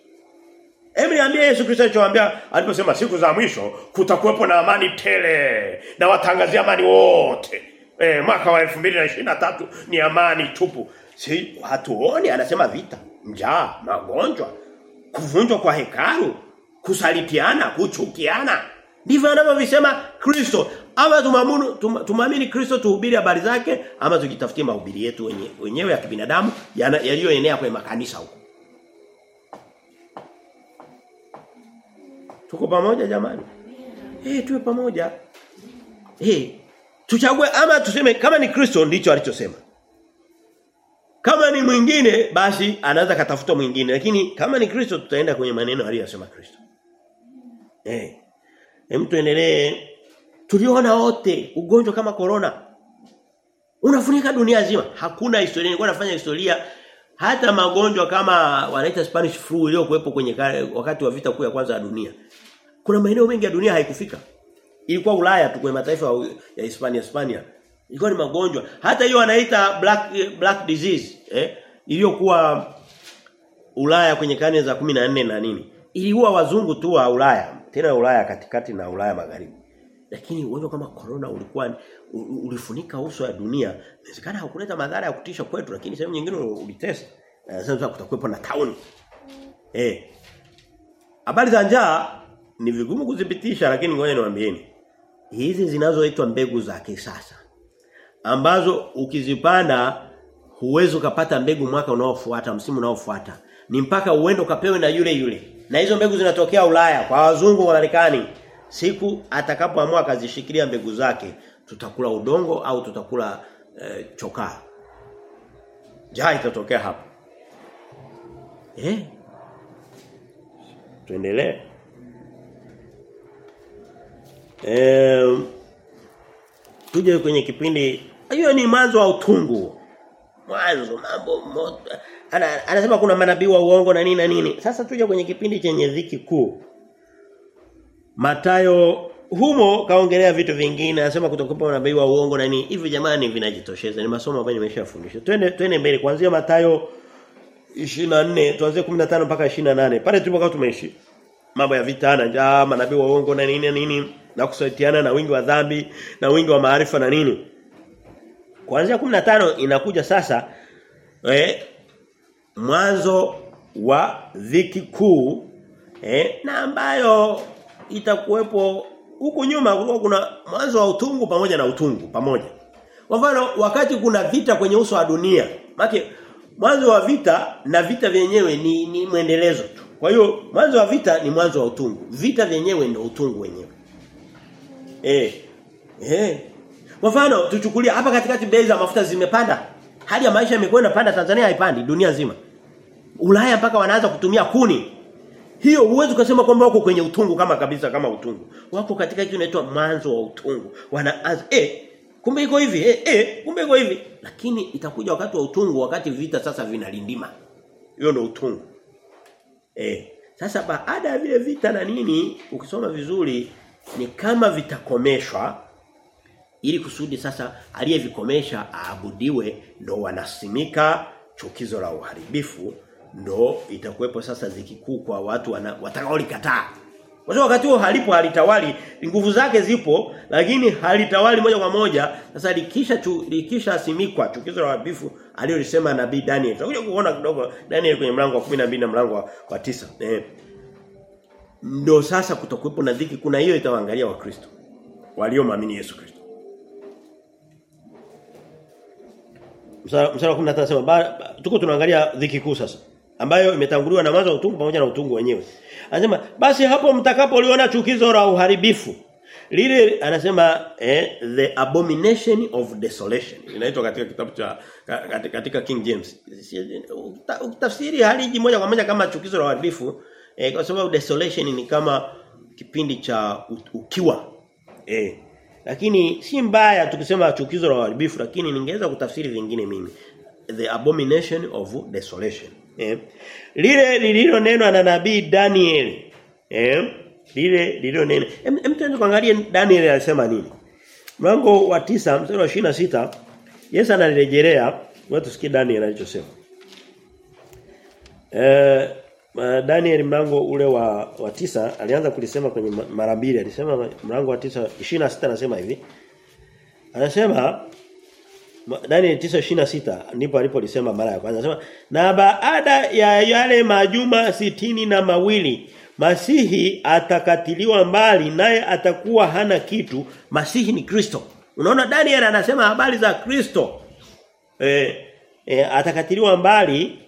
Hebu niambie Yesu Kristo alichowaambia aliposema siku za mwisho kutakuwepo na amani tele na watangazia amani wote. Eh mwaka wa 2023 ni amani tupu. Si hatuoni anasema vita, njaa, magonjwa, kuvunjwa kwa hekalu, kusalitiana, kuchukiana. Ndivyo anavyovisema Kristo. Ama tumamini Kristo tuhubiri habari zake ama tujitafutie mahubiri yetu wenyewe, wenyewe ya kibinadamu yaliyoenea kwenye makanisa huko. Tuko pamoja jamani? Eh tuwe pamoja. Eh tuchague ama tuseme kama ni Kristo ndicho alichosema. Kama ni mwingine basi anaweza katafuta mwingine lakini kama ni Kristo tutaenda kwenye maneno aliyosema Kristo. Eh. Hem tuendelee tuliona wote ugonjwa kama corona unafunika dunia nzima. Hakuna historia nilikuwa nafanya historia hata magonjwa kama wanaita Spanish flu iliyokuwepo kwenye kare, wakati wa vita kuu ya kwanza ya dunia. Kuna maeneo mengi ya dunia haikufika. Ilikuwa Ulaya tu kwenye mataifa ya Hispania Hispania. Ilikuwa ni magonjwa. Hata hiyo wanaita black black disease, eh? Iliyokuwa Ulaya kwenye karne za 14 na nini. Iliua wazungu tu wa Ulaya, tena Ulaya katikati na Ulaya magharibi. Lakini ugonjwa kama corona ulikuwa ulifunika uso wa dunia. Inawezekana haukuleta madhara ya kutisha kwetu lakini sehemu nyingine ulitesa. Sasa kutakuwepo na tauni. Eh. Habari za njaa ni vigumu kudhibitisha lakini ngoja niwaambieni. Hizi zinazoitwa mbegu za kisasa ambazo ukizipanda huwezi ukapata mbegu mwaka unaofuata msimu unaofuata ni mpaka uende ukapewe na yule yule na hizo mbegu zinatokea Ulaya kwa wazungu wa Marekani siku atakapoamua akazishikilia mbegu zake tutakula udongo au tutakula e, chokaa. Jaa itatokea hapo. Eh? Tuendelee. Eh tuje kwenye kipindi hiyo ni mwanzo wa utungu. Mwanzo mambo moto. Ana, anasema kuna manabii wa uongo na nini na nini. Sasa tuje kwenye kipindi chenye dhiki kuu Matayo humo kaongelea vitu vingine anasema kutokupa unabii wa uongo na nini. Hivi jamani vinajitosheza ni masomo ambayo nimeshafundisha twende twende mbele. Kuanzia Matayo 24 tuanze 15 mpaka 28 pale tulipokuwa tumeishi. Mambo ya vita na njaa manabii wa uongo na nini na nini na kusaitiana na wingi wa dhambi na wingi wa maarifa na nini. Kuanzia 15 inakuja sasa eh mwanzo wa dhiki kuu eh na ambayo itakuwepo huku nyuma kulikuwa kuna mwanzo wa utungu pamoja na utungu pamoja. Kwa mfano wakati kuna vita kwenye uso wa dunia maana mwanzo wa vita na vita vyenyewe ni, ni mwendelezo tu. Kwa hiyo mwanzo wa vita ni mwanzo wa utungu. Vita vyenyewe ndio utungu wenyewe. Eh eh kwa mfano tuchukulia hapa katikati bei za mafuta zimepanda. Hali ya maisha imekwenda panda Tanzania haipandi dunia nzima. Ulaya mpaka wanaanza kutumia kuni hiyo huwezi kusema kwamba wako kwenye utungu kama kabisa kama utungu. Wako katika kitu kinaitwa mwanzo wa utungu. Wanaanza eh kumbe iko hivi eh eh kumbe iko hivi lakini itakuja wakati wa utungu wakati vita sasa vinalindima. Hiyo ndio utungu. Eh sasa baada ya vile vita na nini ukisoma vizuri ni kama vitakomeshwa ili kusudi sasa aliyevikomesha aabudiwe ndo wanasimika chukizo la uharibifu ndo itakuwepo sasa zikikuu kuu kwa watu watakaolikataa. Kwa sababu wakati huo halipo halitawali, nguvu zake zipo lakini halitawali moja kwa moja. Sasa likisha tu, likisha asimikwa chukizo la wabifu aliyolisema nabii Daniel. Tutakuja kuona kidogo Daniel kwenye mlango wa 12 na mlango wa, 9. Eh. Ndio sasa kutokuwepo na dhiki kuna hiyo itawaangalia wakristo waliomwamini Yesu Kristo. Msara 15 anasema tuko tunaangalia dhiki kuu sasa ambayo imetanguliwa na mwanzo wa utungu pamoja na utungu wenyewe. Anasema basi hapo mtakapoliona chukizo la uharibifu lile anasema eh, the abomination of desolation. Inaitwa katika kitabu cha katika, King James. Tafsiri haliji moja kwa moja kama chukizo la uharibifu eh, kwa sababu desolation ni kama kipindi cha ukiwa. Eh lakini si mbaya tukisema chukizo la uharibifu lakini ningeweza kutafsiri vingine mimi. The abomination of desolation eh? Lile lililo neno na nabii Daniel. Eh? Lile lililo neno hem tuende kuangalia Daniel alisema nini. Mlango wa tisa mstari wa 26 Yesu analirejelea. Watu tusikie Daniel alichosema. Eh Daniel mlango ule wa wa tisa alianza kulisema kwenye mara mbili. Alisema mlango wa tisa 26 anasema hivi. Anasema Daniel 9:26 ndipo alipolisema mara ya kwanza. Anasema na baada ya yale majuma sitini na mawili Masihi atakatiliwa mbali naye atakuwa hana kitu. Masihi ni Kristo. Unaona Daniel anasema habari za Kristo. Eh, eh atakatiliwa mbali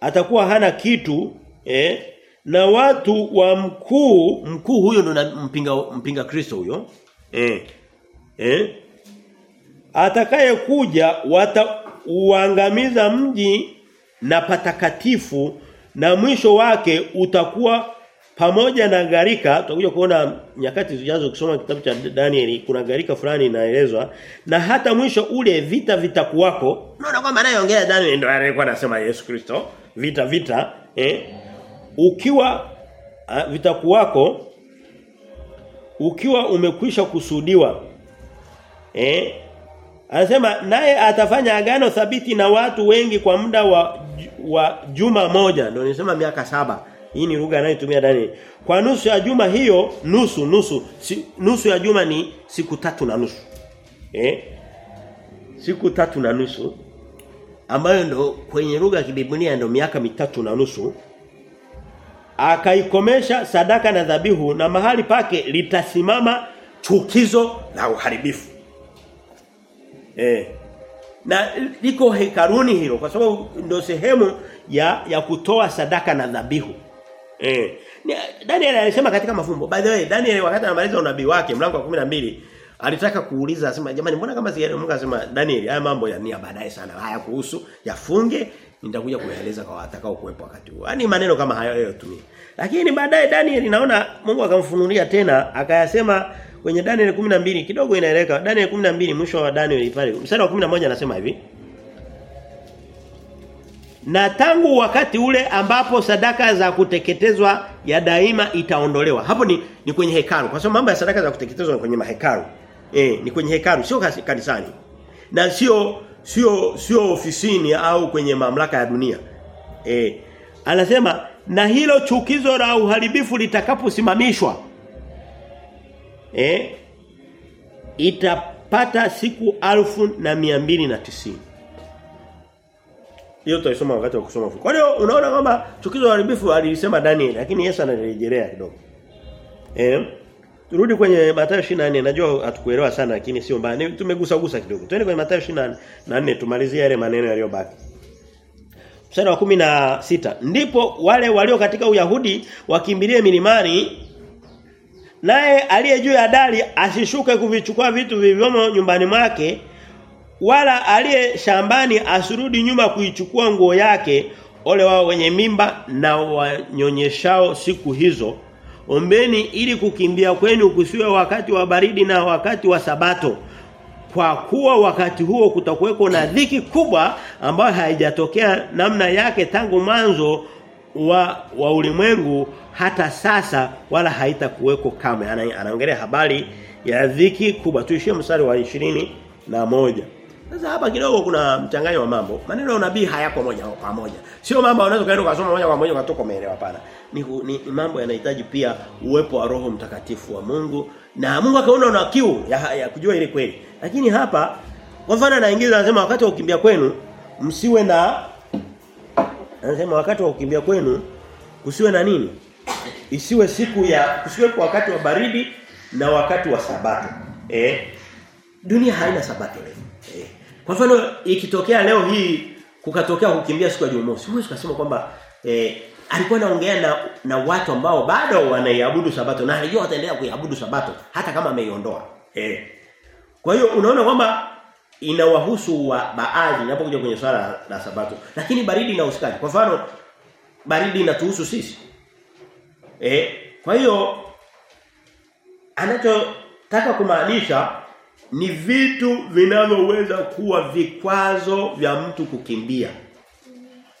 atakuwa hana kitu eh na watu wa mkuu mkuu huyo ndo mpinga mpinga Kristo huyo. Eh eh atakaye kuja watauangamiza mji na patakatifu na mwisho wake utakuwa pamoja na garika tutakuja kuona nyakati zijazo kusoma kitabu cha Danieli kuna garika fulani inaelezwa na hata mwisho ule vita vitakuwako. Unaona kwamba anayeongea Danieli ndio alikuwa anasema Yesu Kristo vita vita eh? Ukiwa uh, vitakuwako ukiwa umekwisha kusudiwa eh anasema naye atafanya agano thabiti na watu wengi kwa muda wa wa juma moja. Ndio nisema miaka saba. Hii ni lugha anayotumia ndani kwa nusu ya juma hiyo nusu nusu si, nusu ya juma ni siku tatu na nusu. Eh? Siku tatu na nusu ambayo ndo kwenye lugha ya kibiblia ndo miaka mitatu na nusu akaikomesha sadaka na dhabihu na mahali pake litasimama chukizo la uharibifu. Eh. Na liko hekaruni hilo kwa sababu ndio sehemu ya ya kutoa sadaka na dhabihu. Eh. Daniel alisema katika mafumbo. By the way, Daniel wakati anamaliza unabii wake mlango wa 12 alitaka kuuliza asema jamani mbona kama si Mungu asema Daniel haya mambo ya nia baadaye sana haya kuhusu yafunge nitakuja kueleza kwa watakao kuwepo wakati huo. Yaani maneno kama hayo yeye tumie. Lakini baadaye Daniel naona Mungu akamfunulia tena akayasema kwenye Daniel 12 kidogo inaeleka. Daniel 12 mwisho wa Daniel pale. Mstari wa 11 anasema hivi. Na tangu wakati ule ambapo sadaka za kuteketezwa ya daima itaondolewa. Hapo ni ni kwenye hekalu. Kwa sababu mambo ya sadaka za kuteketezwa ni kwenye mahekalu. Eh, ni kwenye hekalu, sio kanisani. Na sio sio sio ofisini au kwenye mamlaka ya dunia. Eh, anasema na hilo chukizo la uharibifu litakaposimamishwa eh itapata siku alfu na mia mbili na tisini hiyo tutaisoma wakati wa kusoma Kwa hiyo unaona kwamba chukizo la uharibifu alisema Daniel lakini Yesu anarejelea kidogo. Eh Turudi kwenye Mathayo 24 najua hatukuelewa sana lakini sio mbaya. Tumegusa gusa kidogo. Twende kwenye Mathayo 24 tumalizie yale maneno yaliyobaki. Mstari wa kumi na sita. Ndipo wale walio katika Uyahudi wakimbilie milimani naye aliye juu ya dari asishuke kuvichukua vitu vilivyomo nyumbani mwake wala aliye shambani asirudi nyuma kuichukua nguo yake ole wao wenye mimba na wanyonyeshao siku hizo. Ombeni ili kukimbia kwenu kusiwe wakati wa baridi na wakati wa sabato kwa kuwa wakati huo kutakuweko na dhiki kubwa ambayo haijatokea namna yake tangu mwanzo wa wa ulimwengu hata sasa wala haitakuweko kamwe anaongelea habari ya dhiki kubwa tuishie mstari wa ishirini na moja sasa hapa kidogo kuna mchanganyo wa mambo. Maneno ya unabii hayako moja kwa moja. Sio mambo unaweza kaenda kusoma moja kwa moja ukatoka umeelewa hapana. Ni, ni, ni mambo yanahitaji pia uwepo wa Roho Mtakatifu wa Mungu na Mungu akaona una kiu ya, ya kujua ile kweli. Lakini hapa kwa mfano anaingiza anasema wakati wa kukimbia kwenu msiwe na anasema wakati wa kukimbia kwenu usiwe na nini? Isiwe siku ya usiwe kwa wakati wa baridi na wakati wa sabato. Eh? Dunia haina sabato leo. Eh. Kwa mfano ikitokea leo hii kukatokea kukimbia siku ya Jumamosi, huwezi kusema kwamba eh, alikuwa anaongea na na watu ambao bado wanaiabudu sabato na alijua wataendelea kuiabudu sabato hata kama ameiondoa. Eh. Kwa hiyo unaona kwamba inawahusu wa baadhi inapokuja kwenye swala la, sabato. Lakini baridi na usikali. Kwa mfano baridi inatuhusu sisi. Eh, kwa hiyo anachotaka kumaanisha ni vitu vinavyoweza kuwa vikwazo vya mtu kukimbia.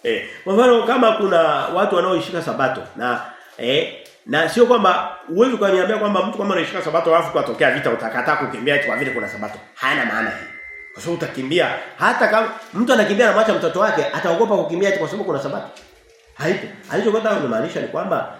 Eh, kwa mfano kama kuna watu wanaoishika sabato na eh na sio kwamba uwezo kaniambia kwamba mtu kama anaishika sabato alafu kwatokea vita utakataa kukimbia kwa vile kuna sabato. Hana maana hii. Kwa sababu utakimbia hata kama mtu anakimbia na mwacha mtoto wake ataogopa kukimbia kwa sababu kuna sabato. Haipo. Alichokwenda kumaanisha ni kwamba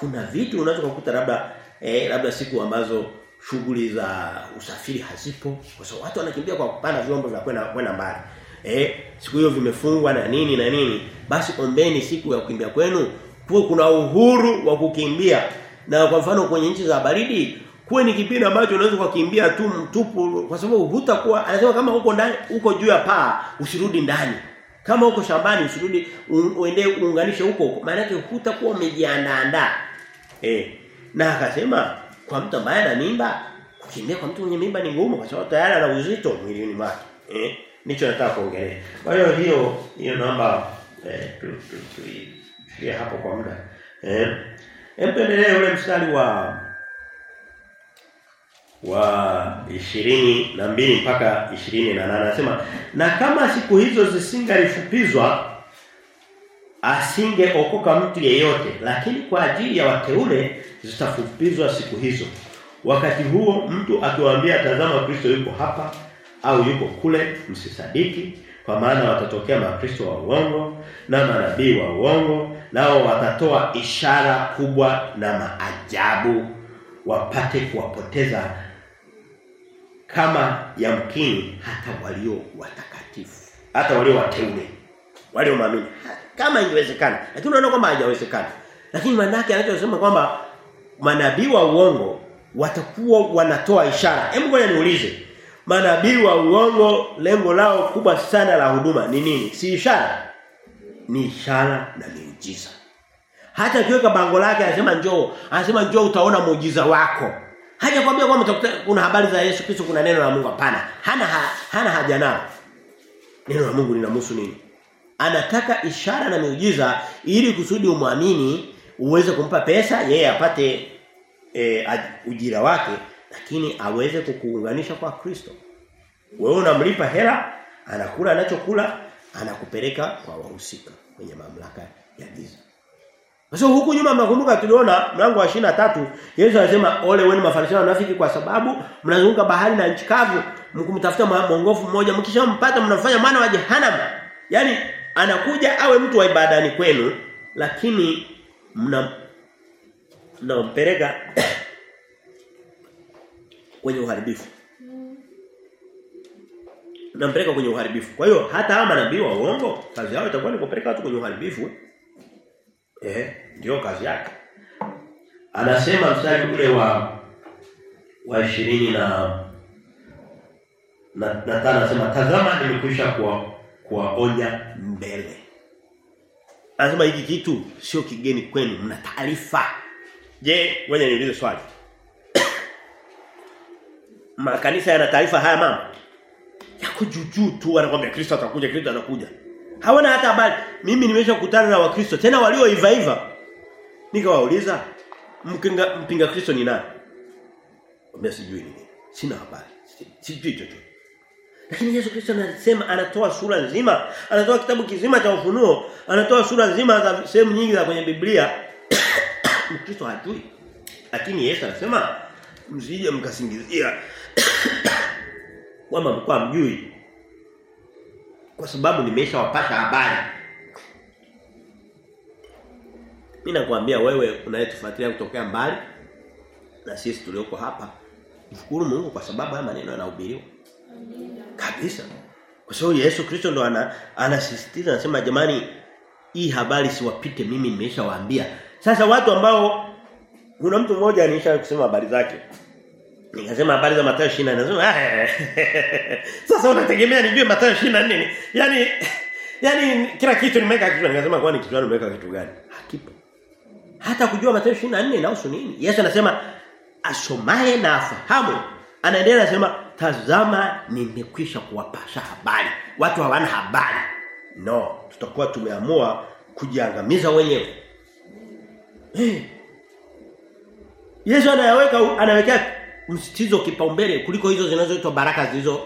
kuna vitu unaweza kukuta labda eh labda siku ambazo shughuli za usafiri hazipo kwa sababu watu wanakimbia kwa kupanda vyombo vya kwenda kwenda mbali. Eh, siku hiyo vimefungwa na nini na nini. Basi ombeni siku ya kukimbia kwenu kuwe kuna uhuru wa kukimbia. Na kwa mfano kwenye nchi za baridi kuwe ni kipindi ambacho unaweza kukimbia tu mtupu kwa sababu hutakuwa anasema kama uko ndani uko juu ya paa usirudi ndani. Kama uko shambani usirudi uende uunganishe huko huko. Maana yake hutakuwa umejiandaa. Eh. Na akasema kwa mtu ambaye ana mimba, kukimbia kwa mtu mwenye mimba ni ngumu kwa sababu tayari ana uzito mwilini mwake. Eh. Nicho nataka kuongelea. Kwa hiyo hiyo hiyo naomba eh tu tu, tu, tu hapo kwa muda. Eh. Empendelee ule mstari wa wa ishirini na mbili mpaka ishirini na nane anasema na kama siku hizo zisingalifupizwa asingeokoka mtu yeyote lakini kwa ajili ya wateule zitafupizwa siku hizo wakati huo mtu akiwaambia tazama Kristo yuko hapa au yuko kule msisadiki kwa maana watatokea makristo wa uongo na manabii wa uongo nao watatoa ishara kubwa na maajabu wapate kuwapoteza kama yamkini hata walio watakatifu hata walio wateule walio maamini kama ingewezekana lakini unaona kwamba haijawezekana. Lakini maana yake anachosema kwamba manabii wa uongo watakuwa wanatoa ishara. Hebu ngoja niulize manabii wa uongo lengo lao kubwa sana la huduma ni nini si ishara ni ishara na miujiza hata akiweka bango lake anasema njoo anasema njoo utaona muujiza wako Haja kwambia kwamba kuna habari za Yesu Kristo kuna neno la Mungu hapana. Hana ha, hana haja nalo. Neno la Mungu linamhusu nini? Anataka ishara na miujiza ili kusudi umwamini uweze kumpa pesa yeye apate e, ujira wake lakini aweze kukuunganisha kwa Kristo. Wewe unamlipa hela, anakula anachokula, anakupeleka kwa wahusika kwenye mamlaka ya giza. Sasa huku nyuma mnakumbuka tuliona mlango wa tatu Yesu anasema ole wenu mafarisayo wanafiki kwa sababu mnazunguka bahari na nchi kavu mkumtafuta mwongofu mmoja mkishampata mnamfanya mwana wa jehanamu. Yaani anakuja awe mtu wa ibadani kwenu lakini mna mnampeleka kwenye uharibifu. Nampeleka kwenye uharibifu. Kwa hiyo hata hawa manabii wa uongo kazi yao itakuwa ni kupeleka watu kwenye uharibifu. Eh, ndio kazi yake. Anasema mstari ule wa wa 20 na na, na tana anasema tazama nimekwisha kuwa kuwaonya mbele. Anasema hiki kitu sio kigeni kwenu, mna taarifa. Je, wewe niulize swali. Makanisa yana taarifa haya mama? Yako juu tu anakuambia Kristo atakuja, Kristo atakuja. Hawana hata habari. Mimi nimesha kukutana na Wakristo tena walioiva iva. Nikawauliza mpinga mpinga Kristo ni nani? mbona sijui nini. Sina habari. Sijui chochote. Lakini Yesu Kristo anasema anatoa sura nzima, anatoa kitabu kizima cha ufunuo, anatoa sura nzima za sehemu nyingi za kwenye Biblia. Mkristo hajui. Lakini Yesu anasema msije mkasingizia kwamba mko mjui kwa sababu nimeshawapasha habari. Mimi nakwambia wewe unayetufuatilia kutokea mbali na sisi tulioko hapa mshukuru Mungu kwa sababu haya maneno yanahubiriwa. Kabisa. Kwa sababu Yesu Kristo ndo ana anasisitiza anasema jamani hii habari siwapite mimi nimeshawaambia. Sasa watu ambao kuna mtu mmoja anisha kusema habari zake. Nikasema habari za Mathayo 24 nasema sasa unategemea nijue Mathayo 24 nini? Yaani yaani kila kitu nimeweka kitu nikasema kwani gani nimeweka kitu gani? Hakipo. Hata kujua Mathayo 24 inahusu nini? Yesu anasema asomaye na afahamu. Anaendelea anasema tazama nimekwisha kuwapasha habari. Watu hawana habari. No, tutakuwa tumeamua kujiangamiza wenyewe. Eh. Yesu anayaweka anawekea msitizo kipaumbele kuliko hizo zinazoitwa baraka zilizo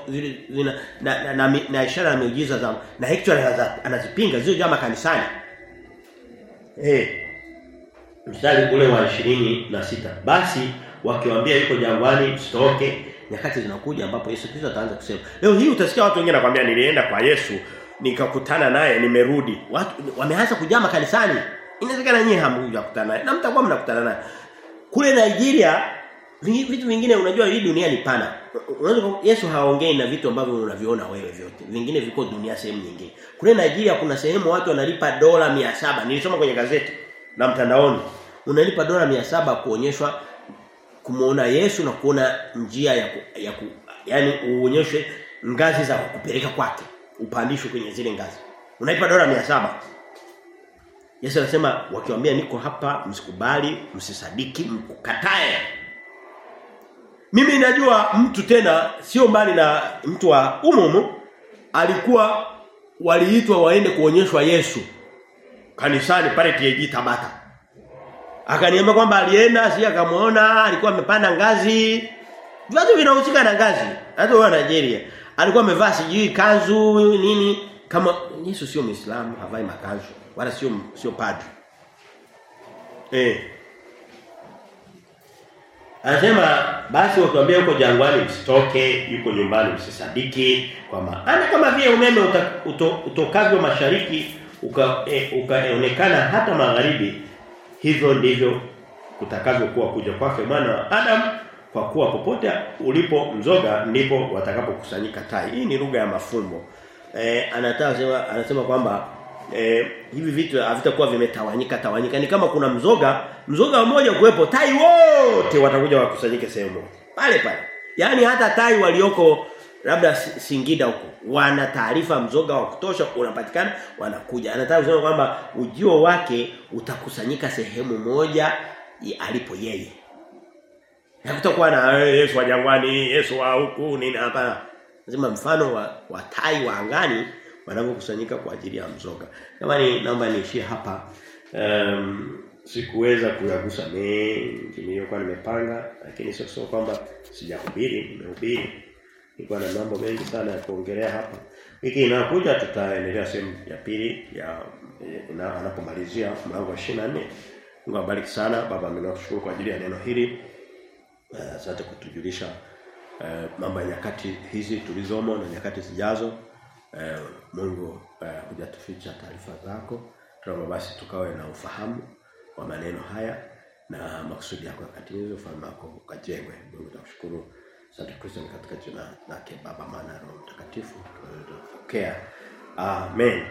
zina na, na, na, na ishara na miujiza za na hicho anazipinga zile jamaa kanisani. Eh. Mstari ule wa na sita Basi wakiwaambia yuko jangwani msitoke nyakati zinakuja ambapo Yesu Kristo ataanza kusema. Leo hii utasikia watu wengine nakwambia nilienda kwa Yesu nikakutana naye nimerudi. Watu wameanza kujama kanisani. Inawezekana nyinyi hamjakutana naye na mtakuwa mnakutana naye. Kule Nigeria vitu vingine unajua hii dunia ni pana. Yesu haongei na vitu ambavyo unaviona wewe vyote. Vingine viko dunia sehemu nyingine. Kule Nigeria kuna sehemu watu wanalipa dola 700. Nilisoma kwenye gazeti na mtandaoni. Unalipa dola 700 kuonyeshwa kumuona Yesu na kuona njia ya ku, ya ku, yani uonyeshwe ngazi za kupeleka kwake. Upandishwe kwenye zile ngazi. Unaipa dola 700. Yesu anasema wakiwaambia niko hapa msikubali, msisadiki, mkukatae. Mimi najua mtu tena sio mbali na mtu wa umumu alikuwa waliitwa waende kuonyeshwa Yesu kanisani pale TJ Tabata. Akaniambia kwamba alienda si akamwona alikuwa amepanda ngazi. Watu vinahusika na ngazi. Hata wa Nigeria. Alikuwa amevaa sijui kanzu nini kama Yesu sio Muislamu havai makanzu wala sio sio padri. Eh. Anasema basi watuambie huko jangwani msitoke, yuko nyumbani msisadiki kwa maana kama vile umeme uta, uto, utokavyo mashariki ukaonekana e, uka hata magharibi hivyo ndivyo kutakavyokuwa kuja kwake mwana wa Adam kwa kuwa popote ulipo mzoga ndipo watakapokusanyika tai. Hii ni lugha ya mafumbo. Eh anataka anasema kwamba eh, hivi vitu havitakuwa vimetawanyika tawanyika. Ni kama kuna mzoga mzoga mmoja kuwepo tai wote watakuja wakusanyike sehemu moja. Pale pale. Yani hata tai walioko labda Singida huko wana taarifa mzoga wa kutosha unapatikana wanakuja. Anataka kusema kwamba ujio wake utakusanyika sehemu moja alipo yeye. Hakutakuwa na Yesu wa jangwani, Yesu wa huku nini? Hapa. Lazima mfano wa, wa tai wa angani wanavyokusanyika kwa ajili ya mzoga. Jamani naomba niishie hapa. Um, sikuweza kuyagusa mengi niliyokuwa nimepanga lakini sio sio kwamba sijahubiri, nimehubiri. Nilikuwa na mambo mengi sana ya kuongelea hapa. Wiki inakuja tutaendelea sehemu ya pili ya na anapomalizia mlango wa 24. Mungu abariki sana. Baba mimi nakushukuru kwa ajili ya neno hili. Asante uh, kutujulisha uh, mambo ya nyakati hizi tulizomo na nyakati zijazo. Uh, Mungu uh, hujatuficha taarifa zako. Tunaomba basi tukawe na ufahamu wa maneno haya na maksudi yako yakatimizwe ufalme wako ukajengwe. Mungu tunakushukuru. Asante Kristo katika jina lake Baba, Mwana na Roho Mtakatifu. Tunapokea. Amen.